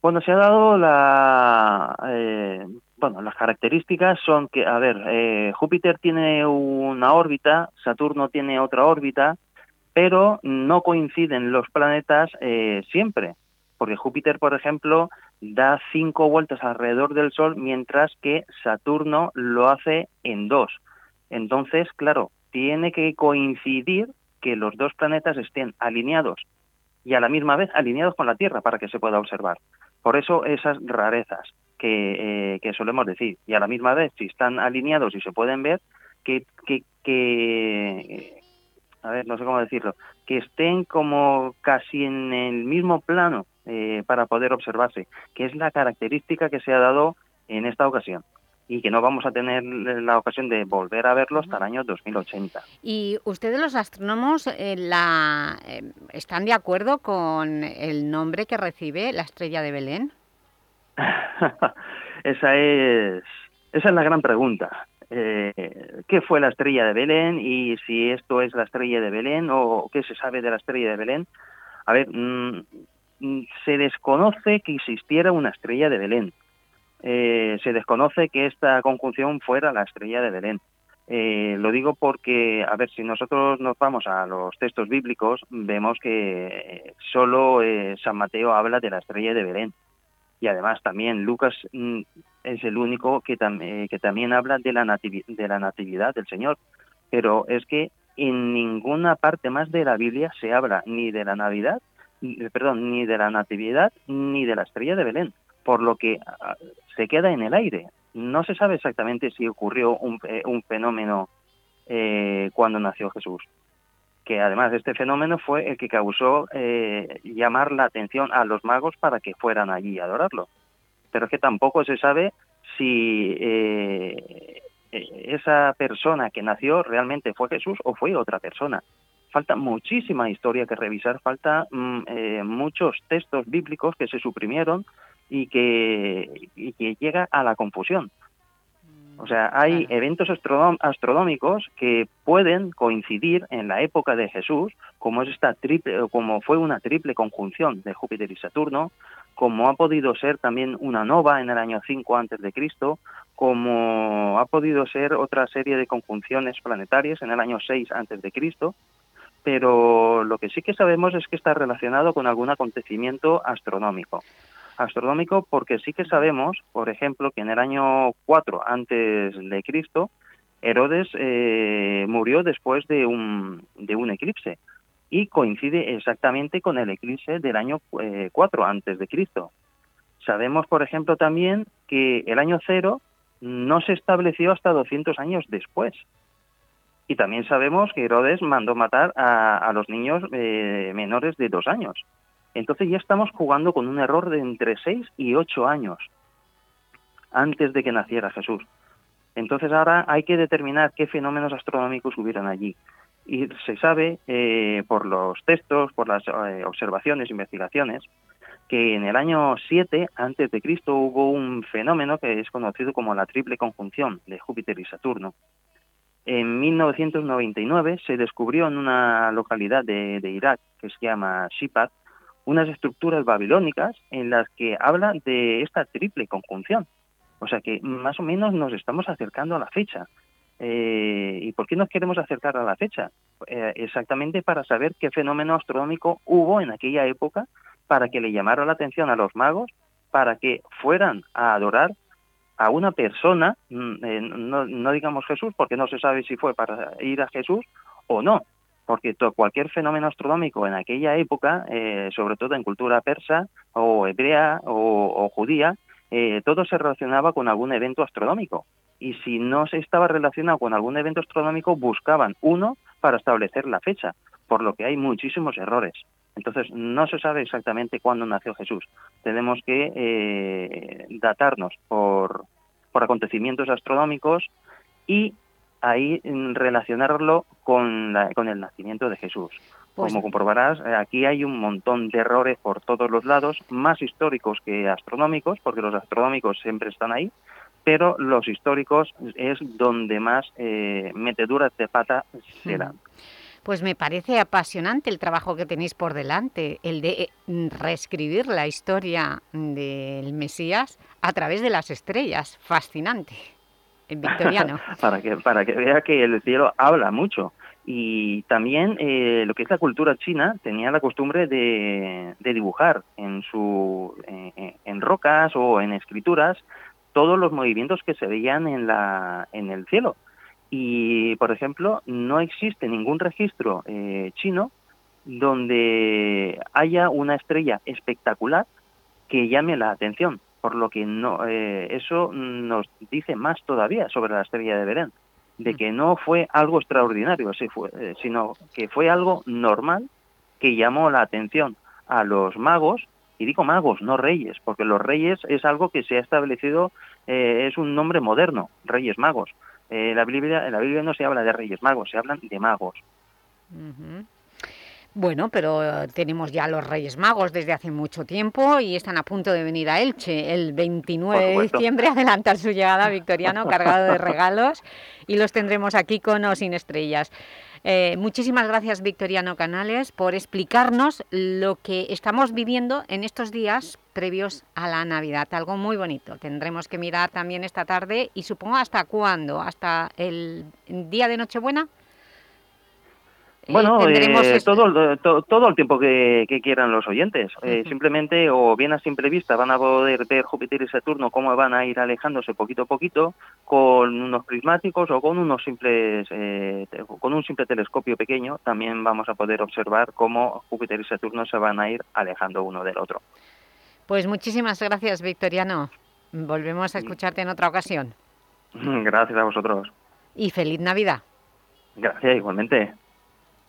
Bueno, se ha dado la, eh, bueno, las características son que, a ver, eh, Júpiter tiene una órbita, Saturno tiene otra órbita, pero no coinciden los planetas eh, siempre, porque Júpiter, por ejemplo, da cinco vueltas alrededor del Sol, mientras que Saturno lo hace en dos. Entonces, claro, tiene que coincidir que los dos planetas estén alineados y a la misma vez alineados con la Tierra para que se pueda observar. Por eso esas rarezas que, eh, que solemos decir. Y a la misma vez, si están alineados y se pueden ver, que, que, que, a ver, no sé cómo decirlo, que estén como casi en el mismo plano eh, para poder observarse, que es la característica que se ha dado en esta ocasión y que no vamos a tener la ocasión de volver a verlo hasta el año 2080. ¿Y ustedes los astrónomos eh, la, eh, están de acuerdo con el nombre que recibe la estrella de Belén? esa es esa es la gran pregunta. Eh, ¿Qué fue la estrella de Belén y si esto es la estrella de Belén o qué se sabe de la estrella de Belén? A ver, mm, mm, se desconoce que existiera una estrella de Belén. Eh, se desconoce que esta conjunción fuera la estrella de Belén. Eh, lo digo porque, a ver, si nosotros nos vamos a los textos bíblicos, vemos que eh, solo eh, San Mateo habla de la estrella de Belén. Y además también Lucas mm, es el único eh, que también habla de la, de la natividad del Señor. Pero es que en ninguna parte más de la Biblia se habla ni de la Navidad, perdón, ni de la natividad, ni de la estrella de Belén. Por lo que ah, se queda en el aire. No se sabe exactamente si ocurrió un, eh, un fenómeno eh, cuando nació Jesús. Que además este fenómeno fue el que causó eh, llamar la atención a los magos para que fueran allí a adorarlo. Pero es que tampoco se sabe si eh, esa persona que nació realmente fue Jesús o fue otra persona. Falta muchísima historia que revisar, falta mm, eh, muchos textos bíblicos que se suprimieron y que, y que llega a la confusión. O sea, hay eventos astronómicos que pueden coincidir en la época de Jesús, como es esta triple, como fue una triple conjunción de Júpiter y Saturno, como ha podido ser también una nova en el año 5 antes de Cristo, como ha podido ser otra serie de conjunciones planetarias en el año 6 antes de Cristo, pero lo que sí que sabemos es que está relacionado con algún acontecimiento astronómico astronómico porque sí que sabemos, por ejemplo, que en el año 4 antes de Cristo, Herodes eh, murió después de un, de un eclipse y coincide exactamente con el eclipse del año 4 eh, antes de Cristo. Sabemos, por ejemplo, también que el año 0 no se estableció hasta 200 años después. Y también sabemos que Herodes mandó matar a, los niños eh, menores de dos años. Entonces ya estamos jugando con un error de entre 6 y 8 años antes de que naciera Jesús. Entonces ahora hay que determinar qué fenómenos astronómicos hubieran allí. Y se sabe eh, por los textos, por las eh, observaciones, investigaciones, que en el año 7 antes de Cristo hubo un fenómeno que es conocido como la triple conjunción de Júpiter y Saturno. En 1999 se descubrió en una localidad de, de Irak que se llama Shipat unas estructuras babilónicas en las que habla de esta triple conjunción. O sea que más o menos nos estamos acercando a la fecha. Eh, ¿Y por qué nos queremos acercar a la fecha? Eh, exactamente para saber qué fenómeno astronómico hubo en aquella época para que le llamara la atención a los magos, para que fueran a adorar a una persona, mm, eh, no, no digamos Jesús, porque no se sabe si fue para ir a Jesús o no, porque cualquier fenómeno astronómico en aquella época, eh, sobre todo en cultura persa o hebrea o, judía, eh, todo se relacionaba con algún evento astronómico. Y si no se estaba relacionado con algún evento astronómico, buscaban uno para establecer la fecha, por lo que hay muchísimos errores. Entonces, no se sabe exactamente cuándo nació Jesús. Tenemos que eh, datarnos por, por acontecimientos astronómicos y ahí relacionarlo con, con el nacimiento de Jesús. Pues Como comprobarás, eh, aquí hay un montón de errores por todos los lados, más históricos que astronómicos, porque los astronómicos siempre están ahí, pero los históricos es donde más eh, meteduras de pata se dan. Pues me parece apasionante el trabajo que tenéis por delante, el de eh, reescribir la historia del Mesías a través de las estrellas. Fascinante para, que, para que vea que el cielo habla mucho. Y también eh, lo que es la cultura china tenía la costumbre de, dibujar en, su, en rocas o en escrituras todos los movimientos que se veían en, la, en el cielo. Y, por ejemplo, no existe ningún registro eh, chino donde haya una estrella espectacular que llame la atención por lo que no eh, eso nos dice más todavía sobre la estrella de Belén, de que no fue algo extraordinario, eh, sino que fue algo normal que llamó la atención a los magos, y digo magos, no reyes, porque los reyes es algo que se ha establecido, eh, es un nombre moderno, reyes magos. la Biblia, en la Biblia no se habla de reyes magos, se hablan de magos. Bueno, pero eh, tenemos ya los Reyes Magos desde hace mucho tiempo y están a punto de venir a Elche. El 29 de diciembre adelantar su llegada Victoriano cargado de regalos y los tendremos aquí con o sin estrellas. Eh, muchísimas gracias Victoriano Canales por explicarnos lo que estamos viviendo en estos días previos a la Navidad, algo muy bonito. Tendremos que mirar también esta tarde y supongo hasta cuándo, hasta el día de Nochebuena. Bueno, eh, todo, todo, el tiempo que, quieran los oyentes. Eh, simplemente, o bien a simple vista, van a poder ver Júpiter y Saturno cómo van a ir alejándose poquito a poquito con unos prismáticos o con unos simples, eh, con un simple telescopio pequeño. También vamos a poder observar cómo Júpiter y Saturno se van a ir alejando uno del otro. Pues muchísimas gracias, Victoriano. Volvemos a escucharte en otra ocasión. Gracias a vosotros. Y feliz Navidad. Gracias, igualmente.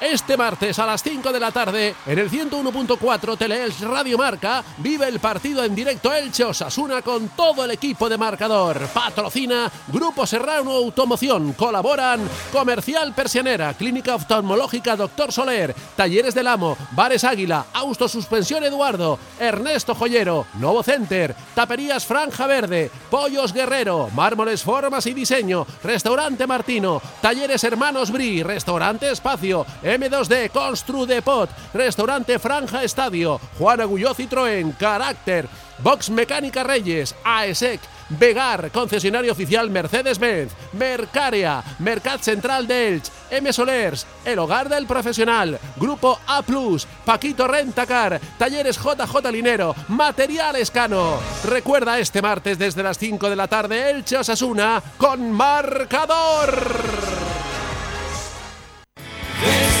Este martes a las 5 de la tarde, en el 101.4 Teleelch Radio Marca, vive el partido en directo Elche Osasuna con todo el equipo de marcador. Patrocina Grupo Serrano Automoción. Colaboran Comercial Persianera, Clínica Oftalmológica Doctor Soler, Talleres del Amo, Bares Águila, Austo Suspensión Eduardo, Ernesto Joyero, Novo Center, Taperías Franja Verde, Pollos Guerrero, Mármoles Formas y Diseño, Restaurante Martino, Talleres Hermanos Bri, Restaurante Espacio, M2D, Constru Depot, Restaurante Franja Estadio, Juan Agulló Citroën, Carácter, Box Mecánica Reyes, AESEC, Vegar, concesionario oficial Mercedes-Benz, Mercaria, Mercat Central de Elch, M Solers, El Hogar del Profesional, Grupo A Paquito Rentacar, Talleres JJ Linero, Material Escano. Recuerda este martes desde las 5 de la tarde Elche Osasuna con marcador. En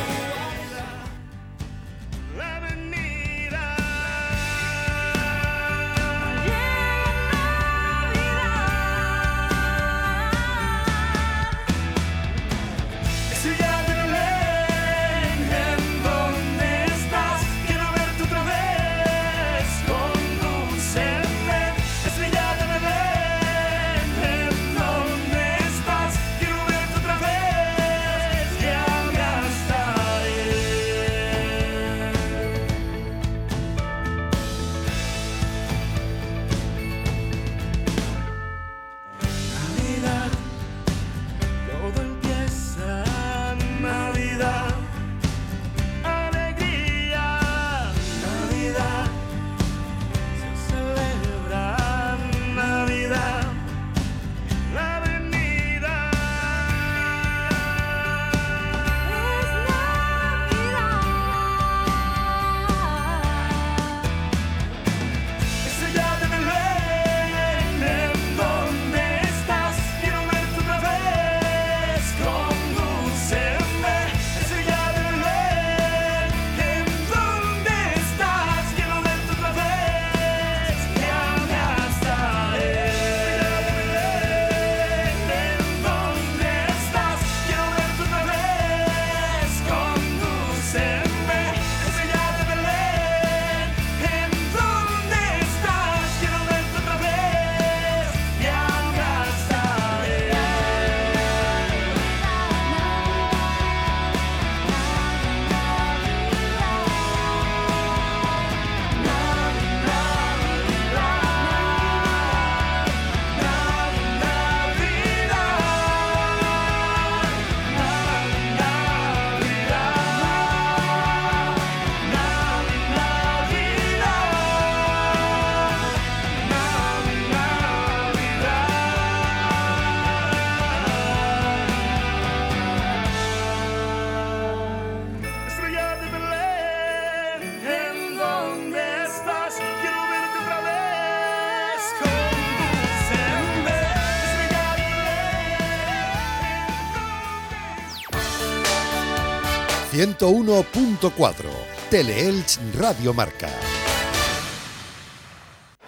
101.4 Teleelch Radio Marca.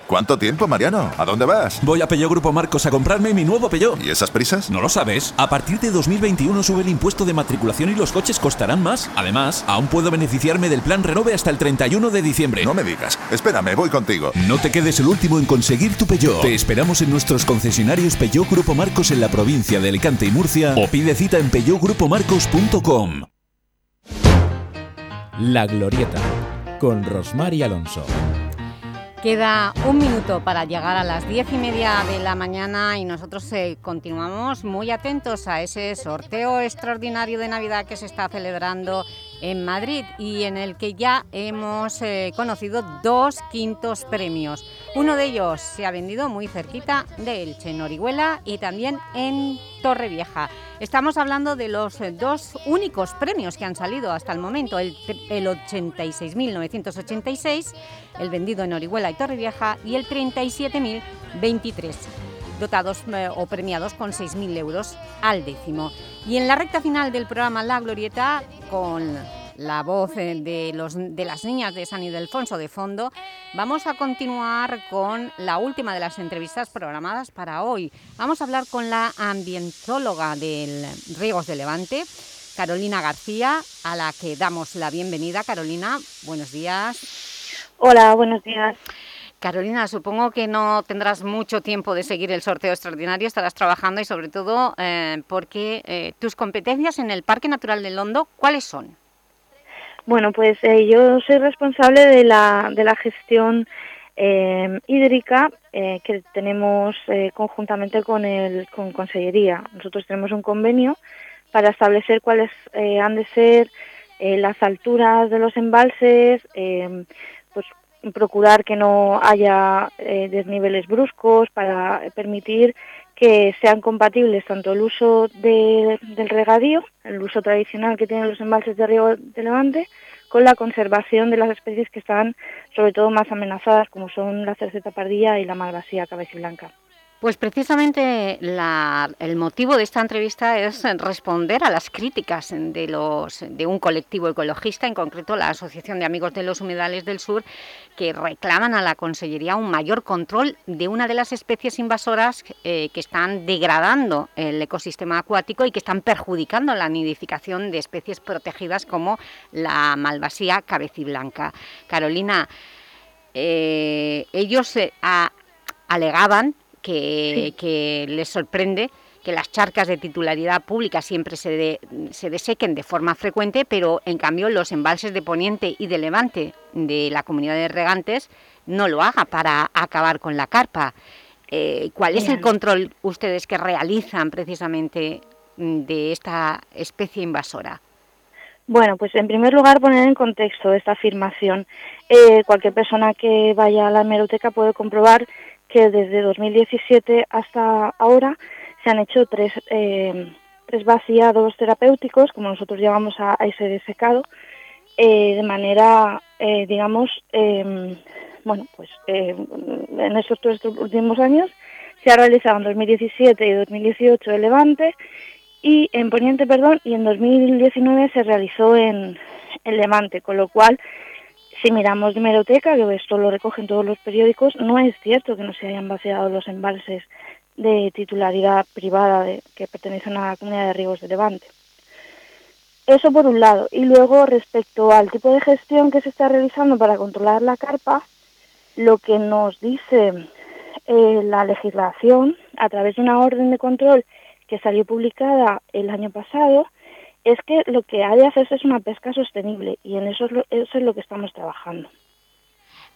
¿Cuánto tiempo, Mariano? ¿A dónde vas? Voy a Peugeot Grupo Marcos a comprarme mi nuevo Peugeot. ¿Y esas prisas? ¿No lo sabes? A partir de 2021 sube el impuesto de matriculación y los coches costarán más. Además, aún puedo beneficiarme del plan Renove hasta el 31 de diciembre. No me digas. Espérame, voy contigo. No te quedes el último en conseguir tu Peugeot. Te esperamos en nuestros concesionarios Peugeot Grupo Marcos en la provincia de Alicante y Murcia o pide cita en peugeotgrupomarcos.com. La Glorieta, con Rosmar y Alonso. Queda un minuto para llegar a las diez y media de la mañana y nosotros eh, continuamos muy atentos a ese sorteo extraordinario de Navidad que se está celebrando en Madrid y en el que ya hemos eh, conocido dos quintos premios. Uno de ellos se ha vendido muy cerquita de Elche, en Orihuela y también en Torrevieja. Estamos hablando de los eh, dos únicos premios que han salido hasta el momento, el, el 86.986, el vendido en Orihuela y Torrevieja, y el 37.023 dotados eh, o premiados con 6.000 euros al décimo. Y en la recta final del programa La Glorieta, con la voz eh, de, los, de las niñas de San Ildefonso de fondo, vamos a continuar con la última de las entrevistas programadas para hoy. Vamos a hablar con la ambientóloga del Riegos de Levante, Carolina García, a la que damos la bienvenida. Carolina, buenos días. Hola, buenos días. Carolina, supongo que no tendrás mucho tiempo de seguir el sorteo extraordinario, estarás trabajando y sobre todo eh, porque eh, tus competencias en el Parque Natural del Londo, ¿cuáles son? Bueno, pues eh, yo soy responsable de la, de la gestión eh, hídrica eh, que tenemos conjuntamente con, el, con Consellería. Nosotros tenemos un convenio para establecer cuáles han de ser las alturas de los embalses, procurar que no haya eh, desniveles bruscos para permitir que sean compatibles tanto el uso de- del regadío, el uso tradicional que tienen los embalses de riego de Levante, con la conservación de las especies que están sobre todo más amenazadas, como son la cerceta pardilla y la malvasía cabeciblanca. Pues precisamente la- el motivo de esta entrevista es responder a las críticas de, los, de un colectivo ecologista, en concreto la Asociación de Amigos de los Humedales del Sur, que reclaman a la Consellería un mayor control de una de las especies invasoras eh, que están degradando el ecosistema acuático y que están perjudicando la nidificación de especies protegidas como la malvasía cabeciblanca. Carolina, eh, ellos eh, alegaban que, que les sorprende que las charcas de titularidad pública siempre se, de- se desequen de forma frecuente, pero en cambio los embalses de Poniente y de Levante de la comunidad de regantes no lo haga para acabar con la carpa. Eh, ¿Cuál es el control ustedes que realizan precisamente mm, de esta especie invasora? Bueno, pues en primer lugar poner en contexto esta afirmación. Eh, cualquier persona que vaya a la hemeroteca puede comprobar que desde 2017 hasta ahora se han hecho tres, eh, tres vaciados terapéuticos, como nosotros llamamos a, a ese desecado, eh, de manera, eh, digamos, eh, bueno, pues eh, en estos tres últimos años se ha realizado en 2017 y 2018 el Levante y en Poniente, perdón, y en 2019 se realizó en, en Levante, con lo cual, si miramos de hemeroteca, que esto lo recogen todos los periódicos, no es cierto que no se hayan vaciado los embalses de titularidad privada de- que pertenecen a la comunidad de riegos de Levante. Eso por un lado. Y luego, respecto al tipo de gestión que se está realizando para controlar la carpa, lo que nos dice eh, la legislación, a través de una orden de control que salió publicada el año pasado, es que lo que ha de hacerse es una pesca sostenible y en eso es lo, eso es lo que estamos trabajando.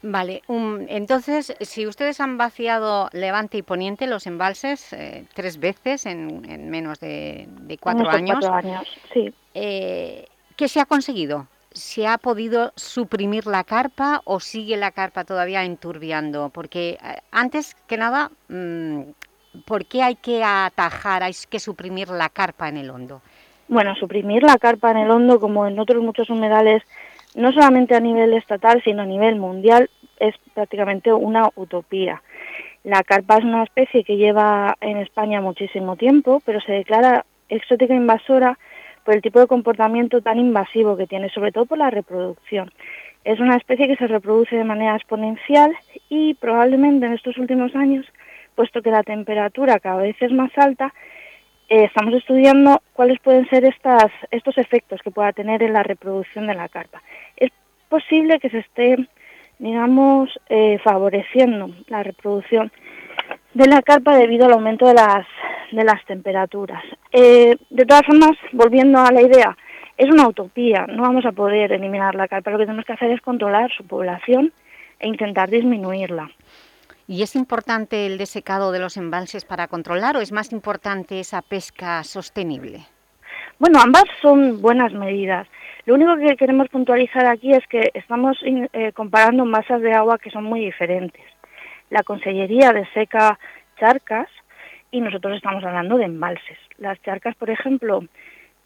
Vale, um, entonces, si ustedes han vaciado Levante y Poniente, los embalses, eh, tres veces en, en menos de, de cuatro años, cuatro años, sí. eh, ¿qué se ha conseguido? ¿Se ha podido suprimir la carpa o sigue la carpa todavía enturbiando? Porque eh, antes que nada, mm, ¿por qué hay que atajar, hay que suprimir la carpa en el hondo? Bueno, suprimir la carpa en el hondo, como en otros muchos humedales, no solamente a nivel estatal, sino a nivel mundial, es prácticamente una utopía. La carpa es una especie que lleva en España muchísimo tiempo, pero se declara exótica invasora por el tipo de comportamiento tan invasivo que tiene, sobre todo por la reproducción. Es una especie que se reproduce de manera exponencial y probablemente en estos últimos años, puesto que la temperatura cada vez es más alta, eh, estamos estudiando cuáles pueden ser estas, estos efectos que pueda tener en la reproducción de la carpa. Es posible que se esté, digamos, eh, favoreciendo la reproducción de la carpa debido al aumento de las, de las temperaturas. Eh, de todas formas, volviendo a la idea, es una utopía, no vamos a poder eliminar la carpa, lo que tenemos que hacer es controlar su población e intentar disminuirla. ¿Y es importante el desecado de los embalses para controlar o es más importante esa pesca sostenible? Bueno, ambas son buenas medidas. Lo único que queremos puntualizar aquí es que estamos eh, comparando masas de agua que son muy diferentes. La Consellería deseca charcas y nosotros estamos hablando de embalses. Las charcas, por ejemplo,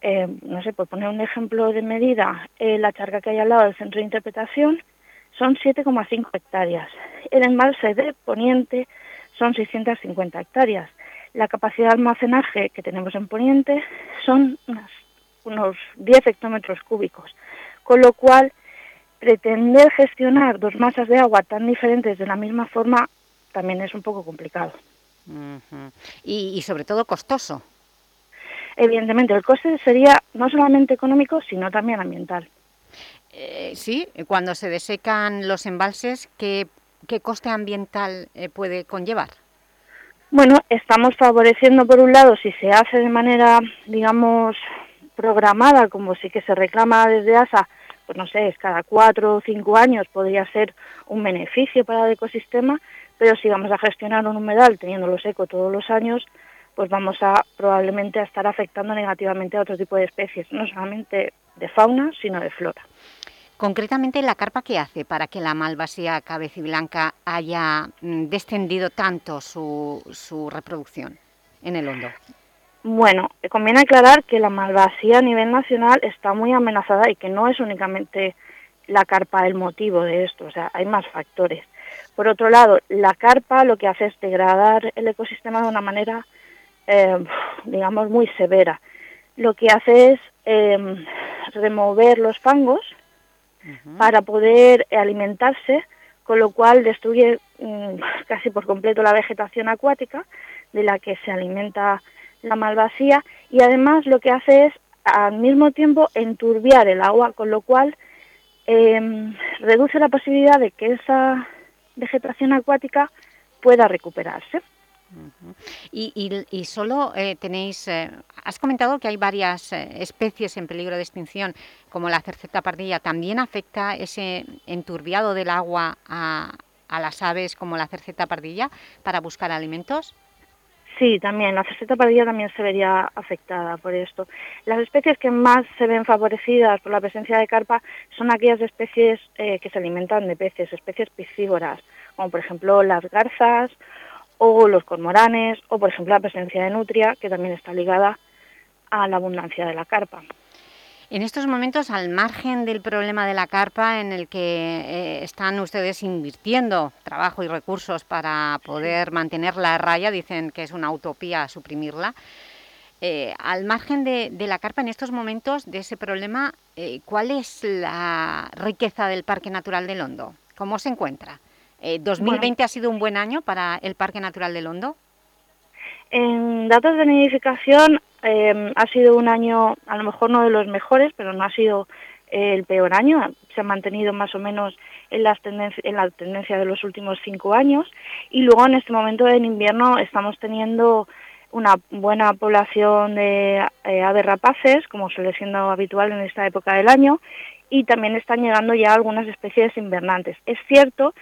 eh, no sé, por poner un ejemplo de medida, eh, la charca que hay al lado del centro de interpretación son 7,5 hectáreas. El embalse de Poniente son 650 hectáreas. La capacidad de almacenaje que tenemos en Poniente son unas- unos 10 hectómetros cúbicos. Con lo cual, pretender gestionar dos masas de agua tan diferentes de la misma forma también es un poco complicado. Ujú. y, y sobre todo costoso. Evidentemente, el coste sería no solamente económico, sino también ambiental. Eh, sí, cuando se desecan los embalses, ¿qué, qué coste ambiental eh, puede conllevar? Bueno, estamos favoreciendo por un lado si se hace de manera, digamos, programada, como sí que se reclama desde ASA, pues no sé, cada cuatro o cinco años podría ser un beneficio para el ecosistema, pero si vamos a gestionar un humedal teniéndolo seco todos los años, pues vamos a probablemente a estar afectando negativamente a otro tipo de especies, no solamente de fauna, sino de flora. Concretamente, ¿la carpa qué hace para que la malvasía cabeciblanca haya mm, descendido tanto su, su reproducción en el hondo? Bueno, eh, conviene aclarar que la malvasía a nivel nacional está muy amenazada y que no es únicamente la carpa el motivo de esto, o sea, hay más factores. Por otro lado, la carpa lo que hace es degradar el ecosistema de una manera, eh, digamos, muy severa. Lo que hace es eh, remover los fangos para poder alimentarse, con lo cual destruye mm, casi por completo la vegetación acuática de la que se alimenta la malvasía y además lo que hace es al mismo tiempo enturbiar el agua, con lo cual em, reduce la posibilidad de que esa vegetación acuática pueda recuperarse. Y, y- solo eh, tenéis, eh, has comentado que hay varias eh, especies en peligro de extinción, como la cerceta pardilla. ¿También afecta ese enturbiado del agua a, a las aves como la cerceta pardilla para buscar alimentos? Sí, también, la cerceta pardilla también se vería afectada por esto. Las especies que más se ven favorecidas por la presencia de carpa son aquellas especies eh, que se alimentan de peces, especies piscívoras, como por ejemplo las garzas o los cormoranes, o por ejemplo la presencia de nutria, que también está ligada a la abundancia de la carpa. En estos momentos, al margen del problema de la carpa, en el que eh, están ustedes invirtiendo trabajo y recursos para poder mantenerla a raya, dicen que es una utopía suprimirla, eh, al margen de, de la carpa, en estos momentos, de ese problema, eh, ¿cuál es la riqueza del Parque Natural del Hondo? ¿Cómo se encuentra? Eh, ¿2020 ha sido un buen año para el Parque Natural del Hondo? En datos de nidificación eh, ha sido un año, a lo mejor no de los mejores, pero no ha sido eh, el peor año. Se ha mantenido más o menos en, las en la tendencia de los últimos cinco años. Y luego en este momento en invierno estamos teniendo una buena población de eh, aves rapaces, como suele siendo habitual en esta época del año, y también están llegando ya algunas especies invernantes. Es cierto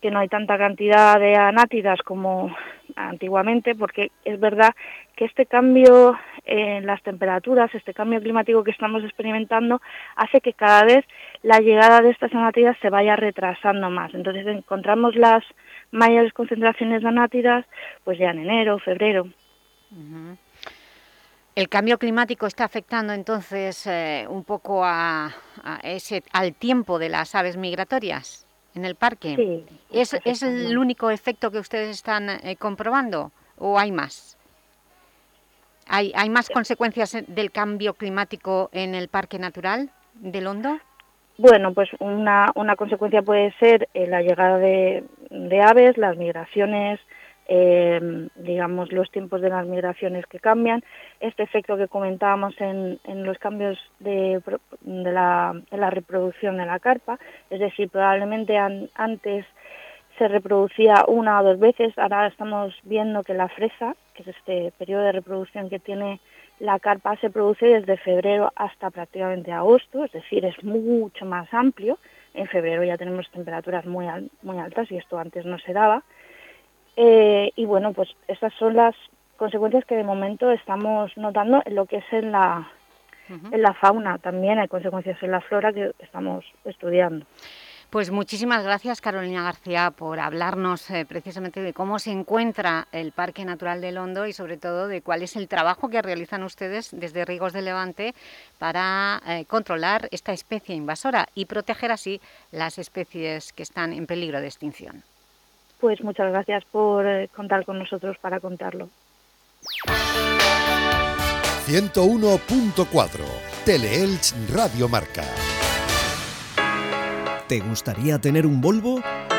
que no hay tanta cantidad de anátidas como antiguamente, porque es verdad que este cambio en las temperaturas, este cambio climático que estamos experimentando, hace que cada vez la llegada de estas anátidas se vaya retrasando más. Entonces encontramos las mayores concentraciones de anátidas pues ya en enero, febrero. ¿El cambio climático está afectando entonces eh, un poco a, a ese, al tiempo de las aves migratorias en el parque? Sí, ¿Es, está ¿Es el único efecto que ustedes están eh, comprobando o hay más? ¿Hay, ¿Hay más consecuencias eh, del cambio climático en el Parque Natural del Hondo? Bueno, pues una, una consecuencia puede ser eh, la llegada de, de aves, las migraciones, eh, digamos, los tiempos de las migraciones que cambian, este efecto que comentábamos en, los cambios de, la, reproducción de la carpa, es decir, probablemente an- antes se reproducía una o dos veces, ahora estamos viendo que la fresa, que es este periodo de reproducción que tiene la carpa, se produce desde febrero hasta prácticamente agosto, es decir, es mucho más amplio. En febrero ya tenemos temperaturas muy altas y esto antes no se daba. Eh, y bueno, pues estas son las consecuencias que de momento estamos notando en lo que es en la, en la fauna también hay consecuencias en la flora que estamos estudiando. Pues muchísimas gracias Carolina García por hablarnos eh, precisamente de cómo se encuentra el Parque Natural del Hondo y sobre todo de cuál es el trabajo que realizan ustedes desde Rigos de Levante para eh, controlar esta especie invasora y proteger así las especies que están en peligro de extinción. Pues muchas gracias por eh, contar con nosotros para contarlo. 101.4 Teleelch Radio Marca. ¿Te gustaría tener un Volvo?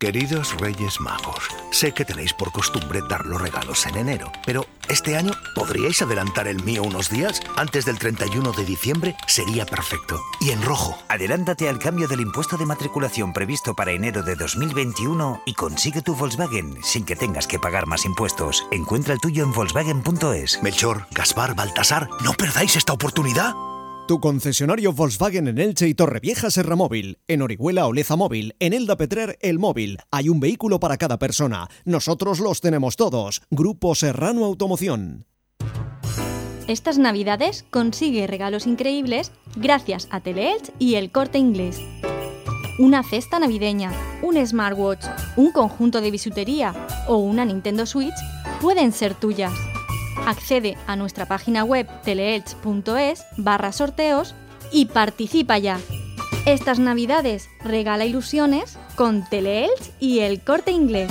Queridos Reyes Magos, sé que tenéis por costumbre dar los regalos en enero, pero este año podríais adelantar el mío unos días. Antes del 31 de diciembre sería perfecto. Y en rojo. Adelántate al cambio del impuesto de matriculación previsto para enero de 2021 y consigue tu Volkswagen sin que tengas que pagar más impuestos. Encuentra el tuyo en Volkswagen.es. Melchor, Gaspar, Baltasar, no perdáis esta oportunidad. Tu concesionario Volkswagen en Elche y Torrevieja Serra Móvil, en Orihuela Oleza Móvil, en Elda Petrer El Móvil. Hay un vehículo para cada persona. Nosotros los tenemos todos. Grupo Serrano Automoción. Estas navidades consigue regalos increíbles gracias a Teleelch y el Corte Inglés. Una cesta navideña, un smartwatch, un conjunto de bisutería o una Nintendo Switch pueden ser tuyas. Accede a nuestra página web teleelch.es barra sorteos y participa ya. Estas navidades regala ilusiones con Teleelch y el Corte Inglés.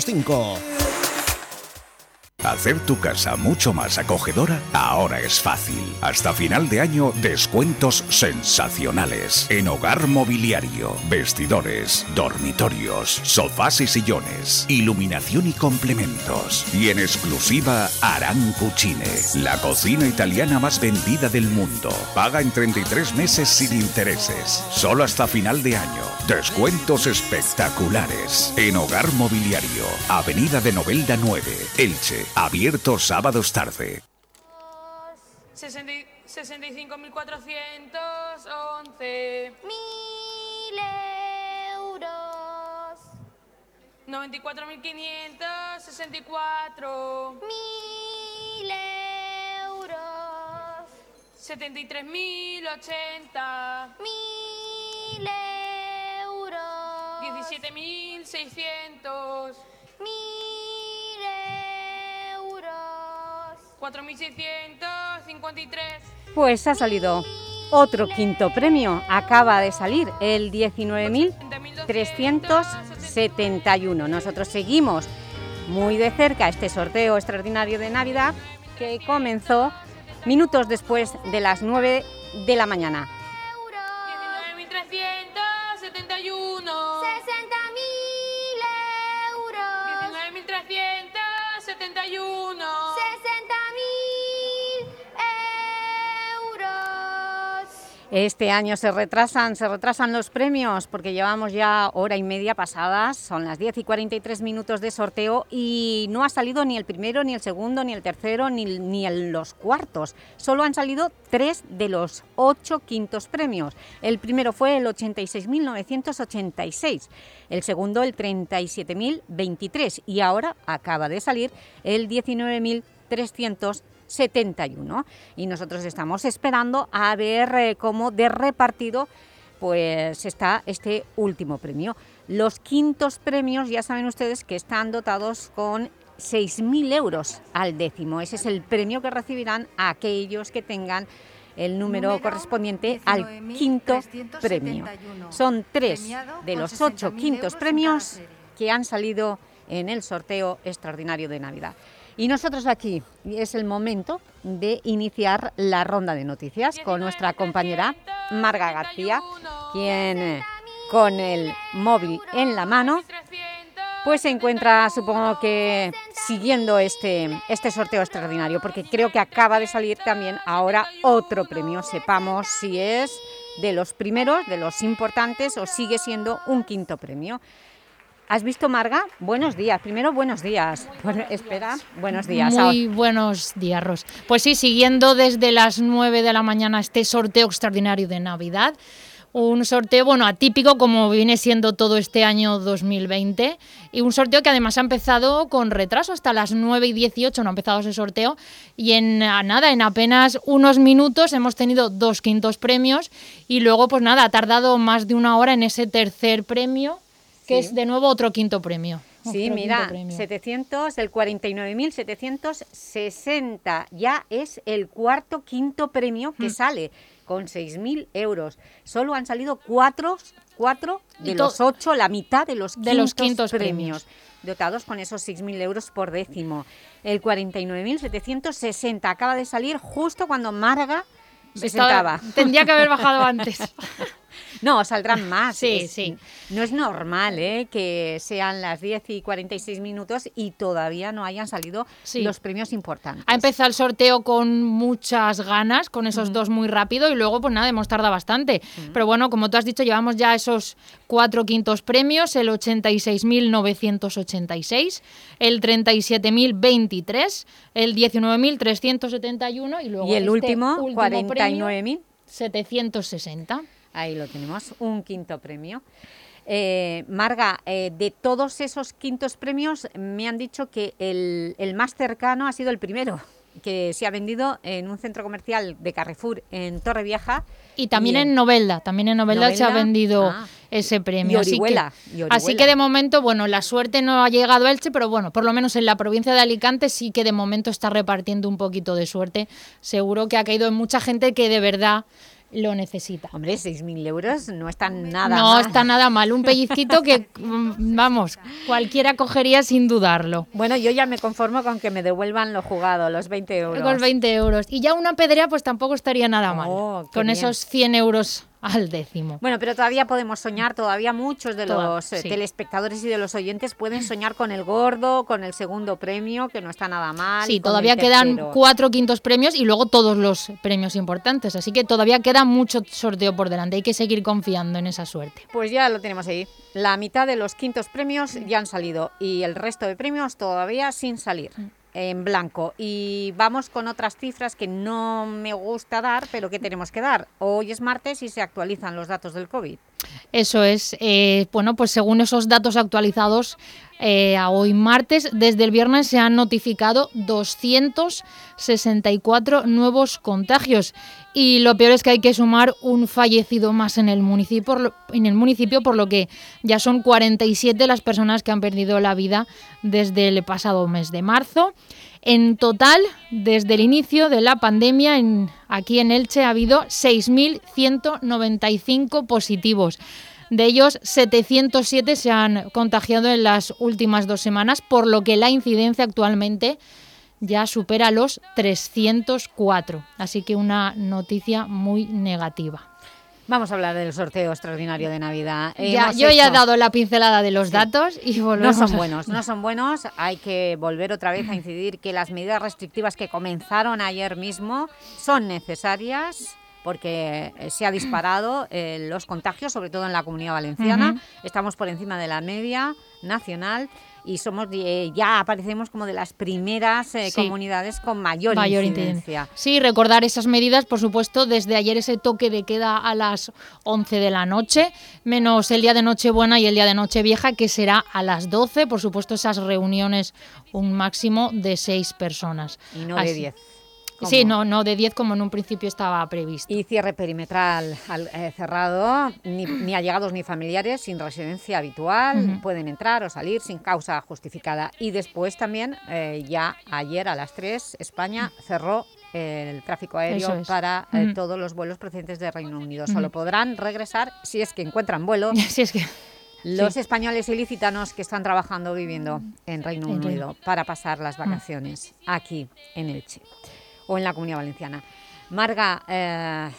205. Hacer tu casa mucho más acogedora ahora es fácil. Hasta final de año, descuentos sensacionales en hogar mobiliario, vestidores, dormitorios, sofás y sillones, iluminación y complementos. Y en exclusiva, Aran Cucine, la cocina italiana más vendida del mundo. Paga en 33 meses sin intereses. Solo hasta final de año. Descuentos espectaculares en hogar mobiliario, Avenida de Novelda 9, Elche. Abierto sábados tarde. 65.411. Mil euros. 94.564. Mil euros. 73.080. Mil euros. 17.600. Mil euros. 4.653. Pues ha salido otro quinto premio. Acaba de salir el 19.371. Nosotros seguimos muy de cerca este sorteo extraordinario de Navidad que comenzó minutos después de las 9 de la mañana. 19.371. 60.000 euros. 19.371. 60.000 Este año se retrasan, se retrasan los premios porque llevamos ya hora y media pasadas, son las 10 y 43 minutos de sorteo y no ha salido ni el primero, ni el segundo, ni el tercero, ni, ni los cuartos. Solo han salido tres de los ocho quintos premios. El primero fue el 86.986, el segundo el 37.023 y ahora acaba de salir el 19.371 y nosotros estamos esperando a ver eh, cómo de repartido pues está este último premio. Los quintos premios ya saben ustedes que están dotados con 6.000 euros al décimo. Ese es el premio que recibirán aquellos que tengan el número, Número correspondiente al quinto premio. Son tres de los ocho 60.000 quintos premios que han salido en el sorteo extraordinario de Navidad. Y nosotros aquí es el momento de iniciar la ronda de noticias con nuestra compañera Marga García, quien eh, con el móvil en la mano pues se encuentra, supongo que, siguiendo este, este sorteo extraordinario, porque creo que acaba de salir también ahora otro premio. Sepamos si es de los primeros, de los importantes, o sigue siendo un quinto premio. ¿Has visto, Marga? Buenos días. Primero, buenos días. Bueno, espera, buenos días. Muy buenos días, Ros. Pues sí, siguiendo desde las 9 de la mañana este sorteo extraordinario de Navidad. Un sorteo, bueno, atípico como viene siendo todo este año 2020 y un sorteo que además ha empezado con retraso hasta las 9 y 18 no ha empezado ese sorteo y en nada, en apenas unos minutos hemos tenido dos quintos premios y luego pues nada, ha tardado más de una hora en ese tercer premio que Sí. es de nuevo otro quinto premio. Sí, mira, quinto premio. 700, el 49.760 ya es el cuarto quinto premio Mm. que sale con 6.000 euros. Solo han salido cuatro, cuatro de los ocho, la mitad de los De los quintos quintos premios. dotados con esos 6.000 euros por décimo. El 49.760 acaba de salir justo cuando Marga se Estaba- sentaba. tendría que haber bajado antes. No, saldrán más. Sí, Es- sí. No es normal ¿eh? que sean las 10 y 46 minutos y todavía no hayan salido Sí. los premios importantes. Ha empezado el sorteo con muchas ganas, con esos dos muy rápido y luego pues nada, hemos tardado bastante. Pero bueno, como tú has dicho, llevamos ya esos cuatro quintos premios, el 86.986, el 37.023, el 19.371 y luego Y el este último, premio, 49.000. 760. Ahí lo tenemos, un quinto premio. Eh, Marga, eh, de todos esos quintos premios me han dicho que el, el más cercano ha sido el primero, que se ha vendido en un centro comercial de Carrefour en Torrevieja. Y también en Novelda, también en Novelda, se ha vendido ah. ese premio. Y así que- y Así que de momento, bueno, la suerte no ha llegado a Elche, pero bueno, por lo menos en la provincia de Alicante sí que de momento está repartiendo un poquito de suerte. Seguro que ha caído en mucha gente que de verdad lo necesita. Hombre, 6.000 euros no están nada no mal. está nada mal, un pellizquito que, mm, vamos, cualquiera cogería sin dudarlo. Bueno, yo ya me conformo con que me devuelvan lo jugado, los 20 euros. Con 20 euros. Y ya una pedrea pues tampoco estaría nada mal. Oh, qué con bien. esos 100 euros al décimo. Bueno, pero todavía podemos soñar, todavía muchos de Toda- los eh, sí. telespectadores y de los oyentes pueden soñar con el gordo, con el segundo premio, que no está nada mal. Sí, todavía quedan cuatro quintos premios y luego todos los premios importantes. Así que todavía queda mucho sorteo por delante. Hay que seguir confiando en esa suerte. Pues ya lo tenemos ahí. La mitad de los quintos premios ya han salido y el resto de premios todavía sin salir. En blanco. Y vamos con otras cifras que no me gusta dar pero que tenemos que dar. Hoy es martes y se actualizan los datos del COVID. Eso es. eh, bueno, pues según esos datos actualizados eh, a hoy martes, desde el viernes se han notificado 264 nuevos contagios. Y lo peor es que hay que sumar un fallecido más en el municipio, en el municipio, por lo que ya son 47 las personas que han perdido la vida desde el pasado mes de marzo. En total, desde el inicio de la pandemia, en- aquí en Elche ha habido 6.195 positivos. De ellos, 707 se han contagiado en las últimas dos semanas, por lo que la incidencia actualmente ya supera los 304. Así que una noticia muy negativa. Vamos a hablar del sorteo extraordinario de Navidad. Ya, yo ya he dado la pincelada de los datos y No volvemos son a- buenos, no son buenos. Hay que volver otra vez a incidir que las medidas restrictivas que comenzaron ayer mismo son necesarias, porque eh, se ha disparado eh, los contagios, sobre todo en la Comunidad Valenciana. Estamos por encima de la media nacional y somos eh, ya aparecemos como de las primeras eh, comunidades con mayor, mayor incidencia. Sí, recordar esas medidas, por supuesto, desde ayer ese toque de queda a las 11 de la noche, menos el día de Nochebuena y el día de Nochevieja, que será a las 12, por supuesto, esas reuniones un máximo de seis personas. Y no de 10. Sí, no, no de 10 como en un principio estaba previsto. Y cierre perimetral eh, cerrado, ni, ni, allegados ni familiares sin residencia habitual, pueden entrar o salir sin causa justificada. Y después también, eh, ya ayer a las 3, España cerró eh, el tráfico aéreo para todos los vuelos procedentes de Reino Unido. Solo podrán regresar si es que encuentran vuelo. Los españoles ilicitanos que están trabajando viviendo en Reino Unido para pasar las mm. vacaciones aquí en Elche o en la Comunidad Valenciana. Marga, eh,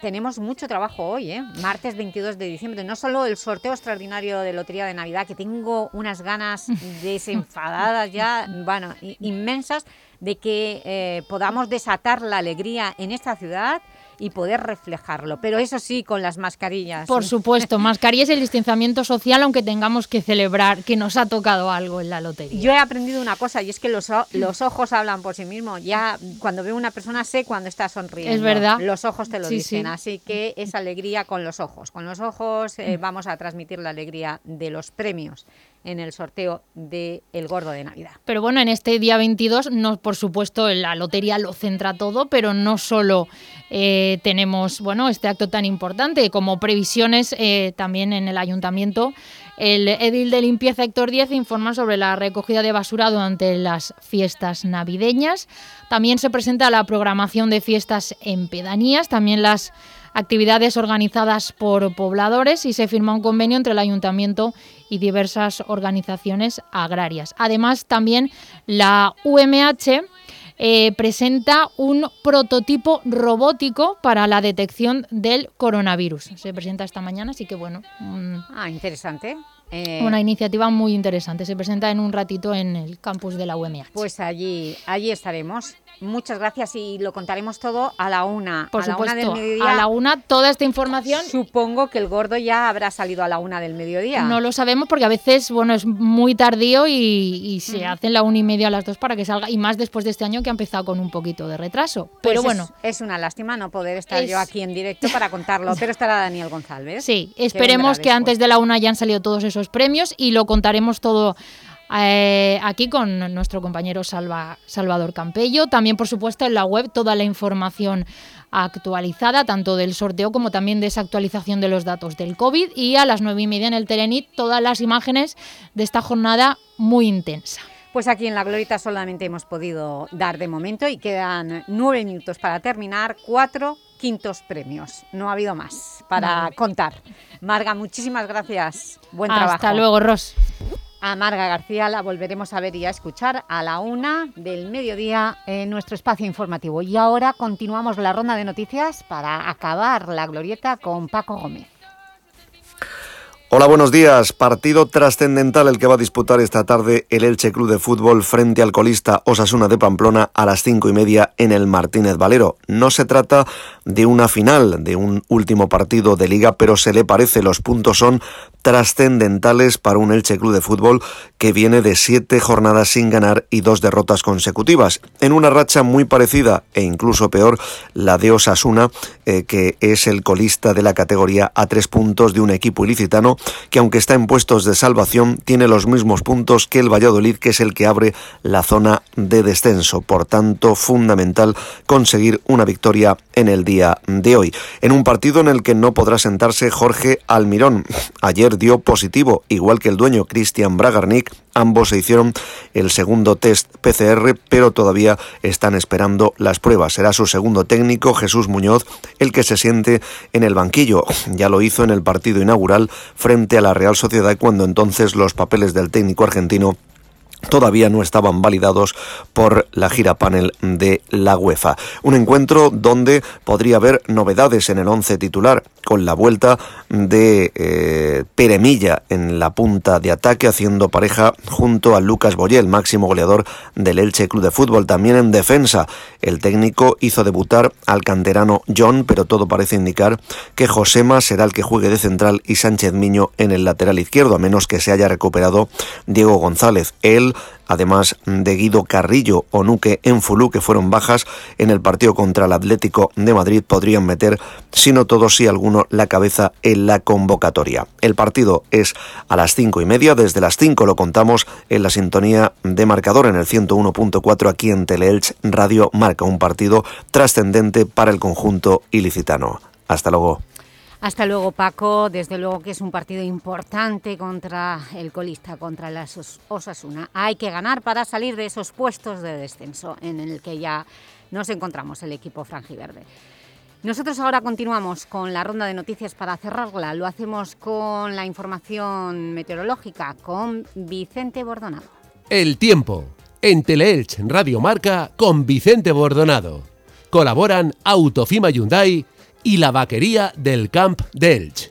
tenemos mucho trabajo hoy, ¿eh? martes 22 de diciembre. No solo el sorteo extraordinario de Lotería de Navidad, que tengo unas ganas desenfadadas ya, bueno, inmensas, de que eh, podamos desatar la alegría en esta ciudad y poder reflejarlo. Pero eso sí, con las mascarillas. Por supuesto, mascarillas y el distanciamiento social, aunque tengamos que celebrar que nos ha tocado algo en la lotería. Yo he aprendido una cosa y es que los, los ojos hablan por sí mismos. Ya cuando veo una persona sé cuando está sonriendo. Es verdad. Los ojos te lo Sí, dicen. sí. Así que es alegría con los ojos. Con los ojos eh, vamos a transmitir la alegría de los premios en el sorteo del el Gordo de Navidad. Pero bueno, en este día 22, no, por supuesto, la lotería lo centra todo, pero no solo eh, tenemos bueno, este acto tan importante, como previsiones eh, también en el ayuntamiento. El edil de limpieza Héctor Díez informa sobre la recogida de basura durante las fiestas navideñas. También se presenta la programación de fiestas en pedanías, también las actividades organizadas por pobladores y se firma un convenio entre el ayuntamiento y diversas organizaciones agrarias. Además, también la UMH eh, presenta un prototipo robótico para la detección del coronavirus. Se presenta esta mañana, así que bueno, un- Ah, interesante. Eh, una iniciativa muy interesante. Se presenta en un ratito en el campus de la UMH. Pues allí, allí estaremos. Muchas gracias y lo contaremos todo a la una. Por a la una supuesto, del mediodía. a la una toda esta información. Supongo que el gordo ya habrá salido a la una del mediodía. No lo sabemos porque a veces bueno es muy tardío y, y se hacen la una y media a las dos para que salga. Y más después de este año que ha empezado con un poquito de retraso. Pero Pues es- bueno, Es, una lástima no poder estar Es- yo aquí en directo para contarlo, pero estará Daniel González. sí, que esperemos vendrá que antes de la una ya han salido todos esos premios y lo contaremos todo eh, aquí con nuestro compañero Salva, Salvador Campello. También, por supuesto, en la web toda la información actualizada, tanto del sorteo como también de esa actualización de los datos del COVID. Y a las nueve y media en el Telenit todas las imágenes de esta jornada muy intensa. Pues aquí en La Glorita solamente hemos podido dar de momento y quedan nueve minutos para terminar, cuatro quintos premios. No ha habido más para contar. Marga, muchísimas gracias. Buen Hasta trabajo. luego, Ros. A Marga García la volveremos a ver y a escuchar a la una del mediodía en nuestro espacio informativo. Y ahora continuamos la ronda de noticias para acabar la glorieta con Paco Gómez. Hola, buenos días. Partido trascendental el que va a disputar esta tarde el Elche Club de Fútbol frente al colista Osasuna de Pamplona a las cinco y media en el Martínez Valero. No se trata de una final, de un último partido de liga, pero se le parece. Los puntos son trascendentales para un Elche Club de Fútbol que viene de siete jornadas sin ganar y dos derrotas consecutivas. En una racha muy parecida e incluso peor, la de Osasuna, eh, que es el colista de la categoría a tres puntos de un equipo ilicitano que aunque está en puestos de salvación, tiene los mismos puntos que el Valladolid, que es el que abre la zona de descenso. Por tanto, fundamental conseguir una victoria en el día de hoy. En un partido en el que no podrá sentarse Jorge Almirón. Ayer dio positivo, igual que el dueño Cristian Bragarnik. Ambos se hicieron el segundo test PCR, pero todavía están esperando las pruebas. Será su segundo técnico, Jesús Muñoz, el que se siente en el banquillo. Ya lo hizo en el partido inaugural frente a la Real Sociedad cuando entonces los papeles del técnico argentino todavía no estaban validados por la gira panel de la UEFA. Un encuentro donde podría haber novedades en el once titular, con la vuelta de eh, Peremilla en la punta de ataque, haciendo pareja junto a Lucas Boyel, máximo goleador del Elche Club de Fútbol. También en defensa, El técnico hizo debutar al canterano John, pero todo parece indicar que Josema será el que juegue de central y Sánchez Miño en el lateral izquierdo, a menos que se haya recuperado Diego González. Él además de Guido Carrillo o Nuque Enfulú, que fueron bajas en el partido contra el Atlético de Madrid, podrían meter, si no todos, si alguno, la cabeza en la convocatoria. El partido es a las cinco y media, desde las cinco lo contamos en la sintonía de marcador en el 101.4 aquí en Teleelch Radio Marca, un partido trascendente para el conjunto ilicitano. Hasta luego. Hasta luego, Paco. Desde luego que es un partido importante contra el colista, contra el Osasuna. Hay que ganar para salir de esos puestos de descenso en el que ya nos encontramos el equipo franjiverde. Nosotros ahora continuamos con la ronda de noticias para cerrarla. Lo hacemos con la información meteorológica con Vicente Bordonado. El tiempo en Teleelch Radio Marca con Vicente Bordonado. Colaboran Autofima Hyundai y la vaquería del Camp d'Elch.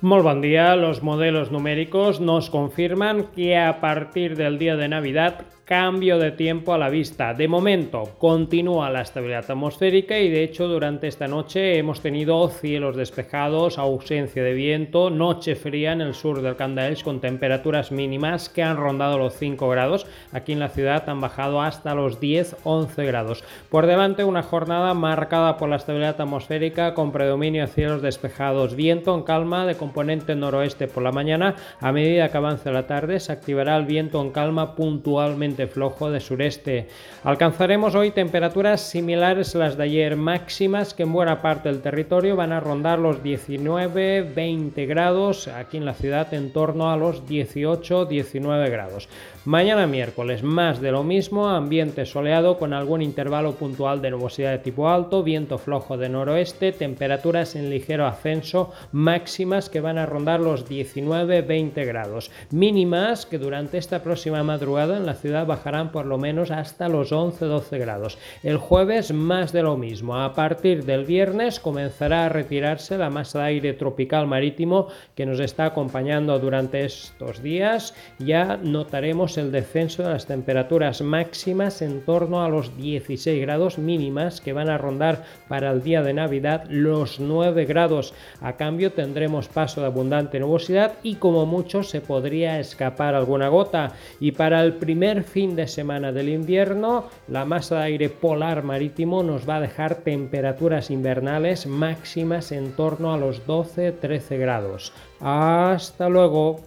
Muy buen día, los modelos numéricos nos confirman que a partir del día de Navidad cambio de tiempo a la vista. De momento continúa la estabilidad atmosférica y de hecho durante esta noche hemos tenido cielos despejados, ausencia de viento, noche fría en el sur del Candaels con temperaturas mínimas que han rondado los 5 grados. Aquí en la ciudad han bajado hasta los 10-11 grados. Por delante una jornada marcada por la estabilidad atmosférica con predominio de cielos despejados, viento en calma de componente noroeste por la mañana. A medida que avance la tarde se activará el viento en calma puntualmente flojo de sureste. Alcanzaremos hoy temperaturas similares a las de ayer, máximas que en buena parte del territorio van a rondar los 19-20 grados, aquí en la ciudad en torno a los 18-19 grados. Mañana miércoles más de lo mismo, ambiente soleado con algún intervalo puntual de nubosidad de tipo alto, viento flojo de noroeste, temperaturas en ligero ascenso, máximas que van a rondar los 19-20 grados, mínimas que durante esta próxima madrugada en la ciudad bajarán por lo menos hasta los 11-12 grados. El jueves más de lo mismo, a partir del viernes comenzará a retirarse la masa de aire tropical marítimo que nos está acompañando durante estos días, ya notaremos el descenso de las temperaturas máximas en torno a los 16 grados mínimas que van a rondar para el día de Navidad los 9 grados. A cambio tendremos paso de abundante nubosidad y como mucho se podría escapar alguna gota. Y para el primer fin de semana del invierno, la masa de aire polar marítimo nos va a dejar temperaturas invernales máximas en torno a los 12-13 grados. Hasta luego.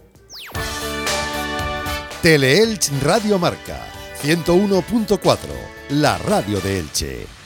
Teleelch Radio Marca 101.4, la radio de Elche.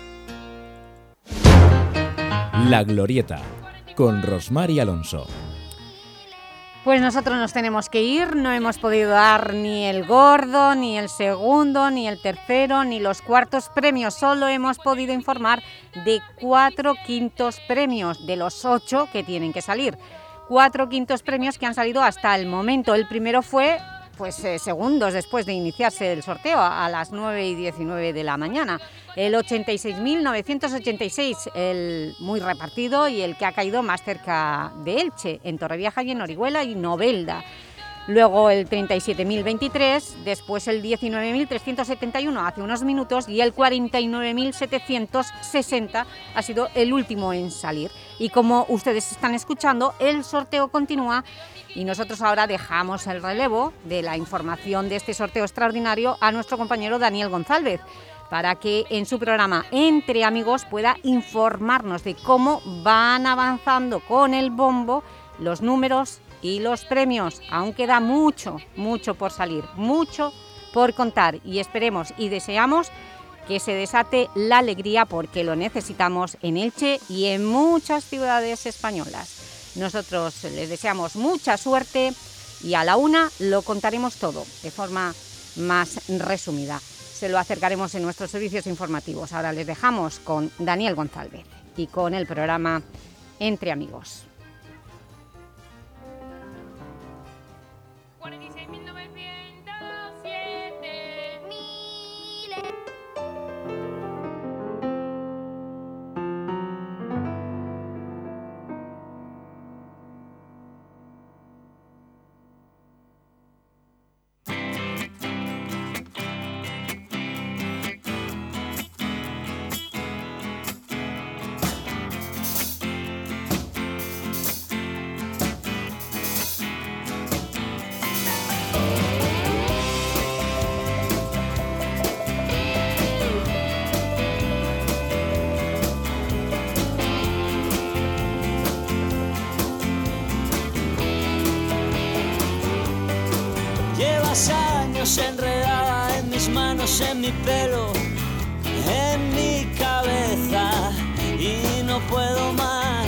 La Glorieta, con Rosmar y Alonso. Pues nosotros nos tenemos que ir, no hemos podido dar ni el gordo, ni el segundo, ni el tercero, ni los cuartos premios, solo hemos podido informar de cuatro quintos premios, de los ocho que tienen que salir. Cuatro quintos premios que han salido hasta el momento. El primero fue pues eh, segundos después de iniciarse el sorteo, a, las 9 y 19 de la mañana. El 86.986, el muy repartido y el que ha caído más cerca de Elche, en Torrevieja y en Orihuela y Novelda. Luego el 37.023, después el 19.371 hace unos minutos y el 49.760 ha sido el último en salir. Y como ustedes están escuchando, el sorteo continúa y nosotros ahora dejamos el relevo de la información de este sorteo extraordinario a nuestro compañero Daniel González para que en su programa Entre Amigos pueda informarnos de cómo van avanzando con el bombo los números y los premios. Aún queda mucho, mucho por salir, mucho por contar y esperemos y deseamos que se desate la alegría porque lo necesitamos en Elche y en muchas ciudades españolas. Nosotros les deseamos mucha suerte y a la una lo contaremos todo de forma más resumida. Se lo acercaremos en nuestros servicios informativos. Ahora les dejamos con Daniel González. y con el programa Entre Amigos.